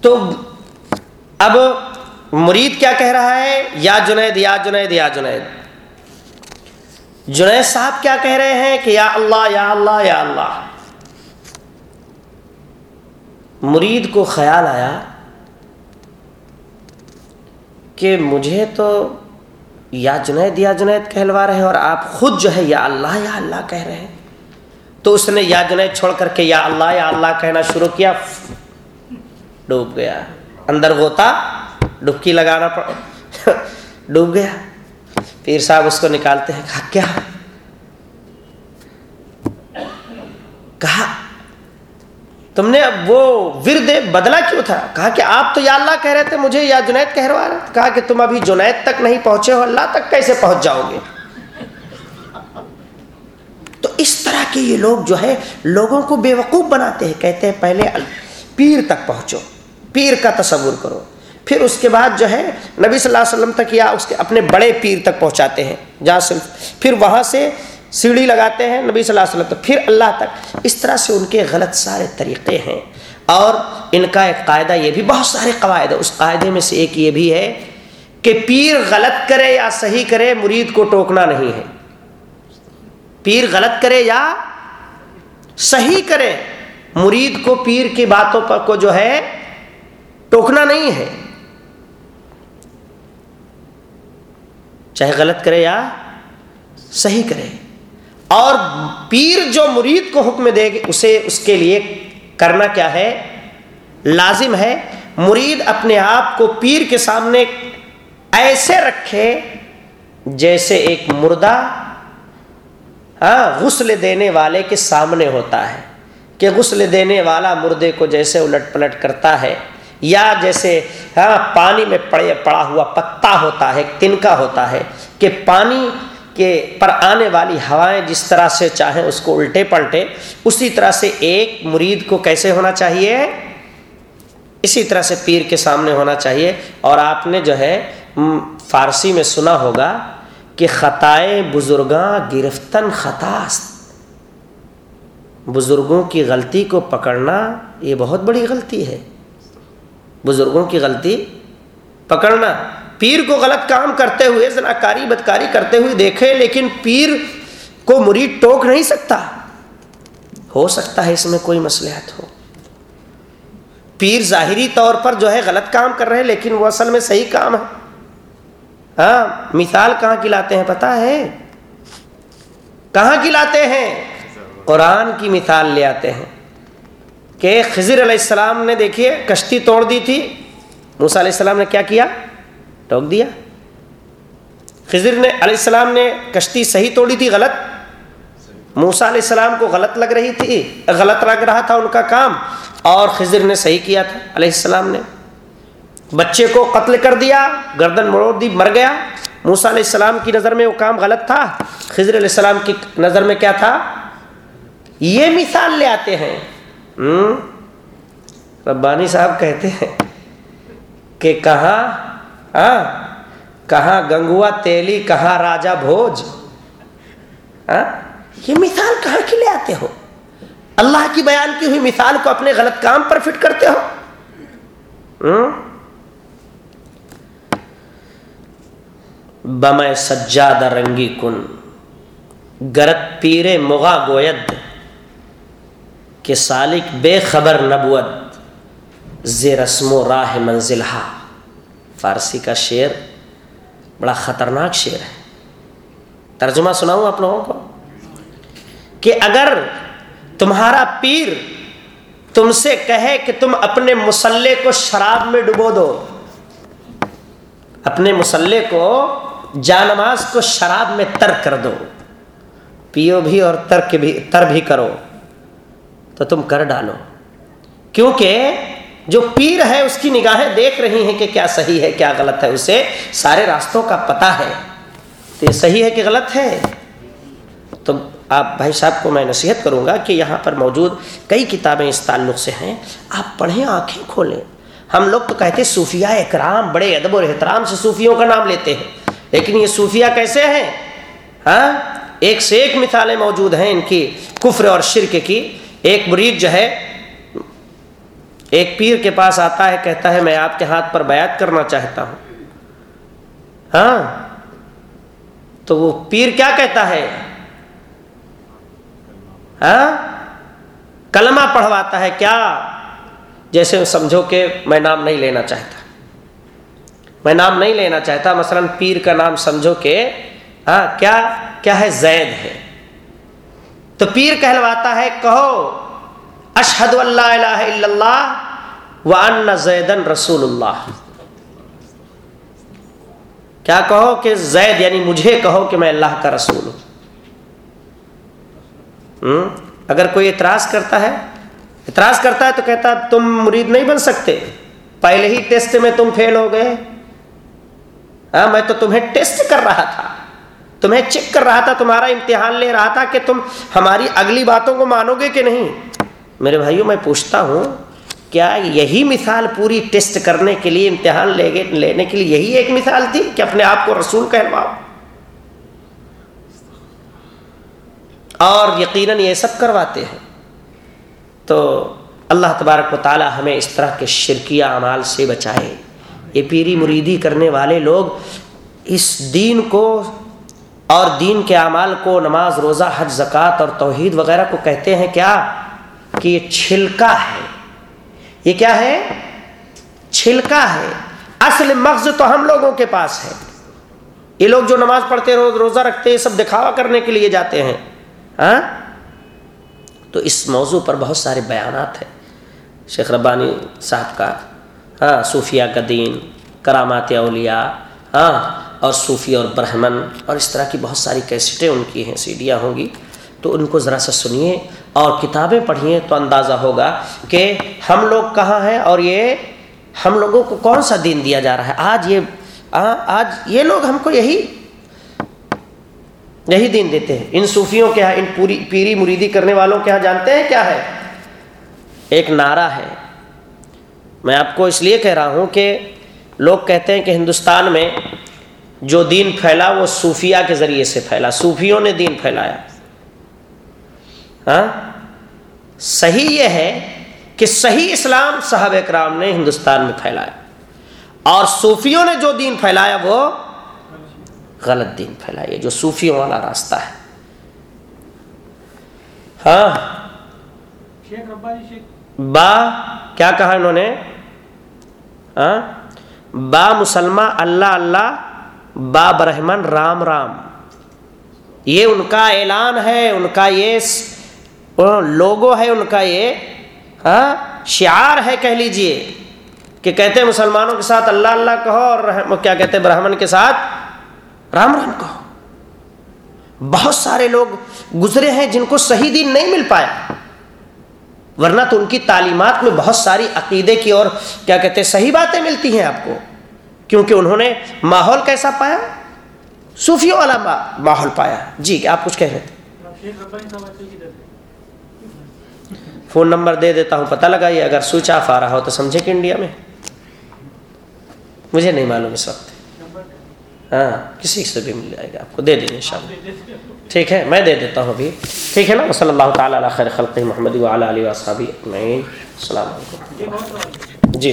تو اب مرید کیا کہہ رہا ہے؟ یا جنید یا جنید یا جنید۔ جنید صاحب کیا کہہ رہے ہیں کہ یا اللہ یا اللہ یا اللہ۔ مرید کو خیال آیا کہ مجھے تو یا جنید یا جنید کہلوا رہے ہیں اور آپ خود جو ہے یا اللہ یا اللہ کہہ رہے ہیں۔ تو اس نے یا جنید چھوڑ کر کے یا اللہ یا اللہ کہنا شروع کیا، ڈوب گیا۔ اندر غوطہ، ڈبکی لگانا پڑ، ڈوب گیا۔ پیر صاحب اس کو نکالتے ہیں، کہا، کیا؟ کہا تم نے اب وہ ورد بدلا کیوں تھا؟ کہا کہ آپ تو یا اللہ کہہ رہے تھے، مجھے یا جنید کہہ رہا کہا کہ تم ابھی جنید تک نہیں پہنچے ہو، اللہ تک کیسے پہنچ جاؤ گے؟ تو اس طرح کے یہ لوگ جو ہے لوگوں کو بے وقوف بناتے ہیں، کہتے ہیں پہلے پیر تک پہنچو، پیر کا تصور کرو۔ پھر اس کے بعد جو ہے نبی صلی اللہ علیہ وسلم تک یا اس کے اپنے بڑے پیر تک پہنچاتے ہیں، جہاں سے پھر وہاں سے سیڑھی لگاتے ہیں نبی صلی اللہ علیہ وسلم تک پھر اللہ تک اس طرح سے ان کے غلط سارے طریقے ہیں۔ اور ان کا ایک قاعدہ، یہ بھی بہت سارے قواعد اس قاعدے میں سے ایک یہ بھی ہے کہ پیر غلط کرے یا صحیح کرے، مرید کو ٹوکنا نہیں ہے۔ پیر غلط کرے یا صحیح کرے، مرید کو پیر کی باتوں پر کو جو ہے ٹوکنا نہیں ہے۔ چاہے غلط کرے یا صحیح کرے۔ اور پیر جو مرید کو حکم دے گی، اسے اس کے لیے کرنا کیا ہے؟ لازم ہے۔ مرید اپنے آپ کو پیر کے سامنے ایسے رکھے جیسے ایک مردہ ہاں غسل دینے والے کے سامنے ہوتا ہے۔ کہ غسل دینے والا مردے کو جیسے الٹ پلٹ کرتا ہے، یا جیسے ہاں پانی میں پڑے، پڑا ہوا پتا ہوتا ہے تنکا ہوتا ہے کہ پانی کے پر آنے والی ہوائیں جس طرح سے چاہیں اس کو الٹے پلٹے، اسی طرح سے ایک مرید کو کیسے ہونا چاہیے؟ اسی طرح سے پیر کے سامنے ہونا چاہیے۔ اور آپ نے جو ہے فارسی میں سنا ہوگا کہ خطائے بزرگاں گرفتن خطاست۔ بزرگوں کی غلطی کو پکڑنا یہ بہت بڑی غلطی ہے۔ بزرگوں کی غلطی پکڑنا۔ پیر کو غلط کام کرتے ہوئے، زناکاری، بدکاری کرتے ہوئے دیکھے، لیکن پیر کو مرید ٹوک نہیں سکتا۔ ہو سکتا ہے اس میں کوئی مسلحت ہو۔ پیر ظاہری طور پر جو ہے غلط کام کر رہے ہیں، لیکن وہ اصل میں صحیح کام ہے۔ ہاں مثال کہاں کی لاتے ہیں پتا ہے؟ کہاں کی لاتے ہیں؟ قرآن کی مثال لے آتے ہیں۔ کہ خضر علیہ السلام نے دیکھیے، کشتی توڑ دی تھی۔ موسا علیہ السلام نے کیا کیا؟ ٹوک دیا۔ خضر نے علیہ السلام نے کشتی صحیح توڑی تھی، غلط۔ موسا علیہ السلام کو غلط لگ رہی تھی، غلط لگ رہا تھا ان کا کام۔ اور خضر نے صحیح کیا تھا علیہ السلام نے۔ بچے کو قتل کر دیا، گردن مروڑ دی، مر گیا۔ موسا علیہ السلام کی نظر میں وہ کام غلط تھا۔ خضر علیہ السلام کی نظر میں کیا تھا؟ یہ مثال لے آتے ہیں۔ ربانی صاحب کہتے ہیں کہ کہاں ہاں؟ کہاں گنگوا تیلی، کہاں راجا بھوج؟ ہاں؟ یہ مثال کہاں کی لے آتے ہو؟ اللہ کی بیان کی ہوئی مثال کو اپنے غلط کام پر فٹ کرتے ہو؟ بم سجاد رنگی کن، گرت پیرے مغا گوید، کہ سالک بے خبر نبوت زی رسم و راہ منزل فارسی کا شعر، بڑا خطرناک شعر ہے۔ ترجمہ سناؤں آپ لوگوں کو؟ کہ اگر تمہارا پیر تم سے کہے کہ تم اپنے مسلح کو شراب میں ڈبو دو، اپنے مسلح کو جانماز کو شراب میں تر کر دو، پیو بھی اور تر بھی تر بھی کرو، تو تم کر ڈالو۔ کیونکہ جو پیر ہے اس کی نگاہیں دیکھ رہی ہیں کہ کیا صحیح ہے، کیا غلط ہے، اسے سارے راستوں کا پتہ ہے۔ تو یہ صحیح ہے کہ غلط ہے؟ تو آپ بھائی صاحب کو میں نصیحت کروں گا کہ یہاں پر موجود کئی کتابیں اس تعلق سے ہیں۔ آپ پڑھیں، آنکھیں کھولیں۔ ہم لوگ تو کہتے صوفیہ اکرام، بڑے ادب و احترام سے صوفیوں کا نام لیتے ہیں۔ لیکن یہ صوفیہ کیسے ہیں؟ ہاں؟ ایک سے ایک مثالیں موجود ہیں ان کی کفر اور شرک کی۔ ایک مرید جو ہے ایک پیر کے پاس آتا ہے، کہتا ہے، میں آپ کے ہاتھ پر بیعت کرنا چاہتا ہوں۔ ہاں؟ تو وہ پیر کیا کہتا ہے؟ ہاں؟ کلمہ پڑھواتا ہے، کیا؟ جیسے سمجھو کہ میں نام نہیں لینا چاہتا۔ میں نام نہیں لینا چاہتا، مثلا پیر کا نام سمجھو کہ ہاں کیا؟ کیا ہے؟ زید ہے۔ تو پیر کہلواتا ہے، کہو۔ اشحد اللہ الہ الا اللہ و ان زیدن رسول اللہ کیا کہو کہ زید یعنی مجھے کہو کہ میں اللہ کا رسول ہوں؟ اگر کوئی اعتراض کرتا ہے، اعتراض کرتا ہے تو کہتا تم مرید نہیں بن سکتے۔ پہلے ہی ٹیسٹ میں تم فیل ہو گئے۔ ہاں میں تو تمہیں ٹیسٹ کر رہا تھا۔ تمہیں چیک کر رہا تھا، تمہارا امتحان لے رہا تھا کہ تم ہماری اگلی باتوں کو مانو گے کہ نہیں۔ میرے بھائیوں میں پوچھتا ہوں، کیا یہی مثال پوری ٹیسٹ کرنے کے لیے امتحان لے گے لینے کے لیے یہی ایک مثال تھی کہ اپنے آپ کو رسول کہلواؤ؟ اور یقیناً یہ سب کرواتے ہیں۔ تو اللہ تبارک و تعالی ہمیں اس طرح کے شرکیہ اعمال سے بچائے۔ یہ پیری مریدی کرنے والے لوگ اس دین کو اور دین کے اعمال کو، نماز، روزہ، حج، زکوٰۃ اور توحید وغیرہ کو کہتے ہیں، کیا کہ یہ چھلکا ہے۔ یہ کیا ہے؟ چھلکا ہے۔ اصل مغز تو ہم لوگوں کے پاس ہے۔ یہ لوگ جو نماز پڑھتے روز روزہ رکھتے یہ سب دکھاوا کرنے کے لیے جاتے ہیں۔ ہاں؟ تو اس موضوع پر بہت سارے بیانات ہیں۔ شیخ ربانی صاحب کا ہاں صوفیہ کا دین، کرامات اولیاء ہاں اور صوفی اور برہمن، اور اس طرح کی بہت ساری کیسٹیں ان کی ہیں، سیڈیاں ہوں گی۔ تو ان کو ذرا سا سنیے۔ اور کتابیں پڑھیے تو اندازہ ہوگا کہ ہم لوگ کہاں ہیں اور یہ ہم لوگوں کو کون سا دین دیا جا رہا ہے؟ آج یہ آج یہ لوگ ہم کو یہی یہی دین دیتے ہیں۔ ان صوفیوں کے یہاں ان پوری پیری مریدی کرنے والوں کے یہاں جانتے ہیں کیا ہے؟ ایک نعرہ ہے۔ میں آپ کو اس لیے کہہ رہا ہوں کہ لوگ کہتے ہیں کہ ہندوستان میں جو دین پھیلا وہ صوفیہ کے ذریعے سے پھیلا۔ صوفیوں نے دین پھیلایا۔ ہاں؟ صحیح یہ ہے کہ صحیح اسلام صاحب اکرام نے ہندوستان میں پھیلایا اور صوفیوں نے جو دین پھیلایا وہ غلط دین پھیلایا جو صوفیوں والا راستہ ہے۔ ہاں؟ با کیا کہا انہوں نے؟ ہاں؟ با مسلمہ اللہ اللہ با برہمن رام رام۔ یہ ان کا اعلان ہے ان کا یہ لوگو ہے ان کا یہ ہاں شعار ہے کہہ لیجیے کہ کہتے ہیں مسلمانوں کے ساتھ اللہ اللہ کہو اور رحم، کیا کہتے ہیں برہمن کے ساتھ؟ رام رام کہو۔ بہت سارے لوگ گزرے ہیں جن کو صحیح دین نہیں مل پایا۔ ورنہ تو ان کی تعلیمات میں بہت ساری عقیدے کی اور کیا کہتے ہیں صحیح باتیں ملتی ہیں آپ کو۔ کیونکہ انہوں نے ماحول کیسا پایا؟ صوفیوں والا ماحول پایا۔ جی آپ کچھ کہہ رہے تھے فون نمبر دے دیتا ہوں، پتہ لگائیے اگر سوئچ آف آ رہا ہو تو سمجھے کہ انڈیا میں؟ مجھے نہیں معلوم اس وقت۔ ہاں کسی سے بھی مل جائے گا، آپ کو دے دیں گے شام ٹھیک ہے، میں دے دیتا ہوں ابھی۔ ٹھیک ہے نا؟ صلی اللہ تعالیٰ علیہ خیر خلق محمد علیہ وصحابی السلام علیکم۔ جی۔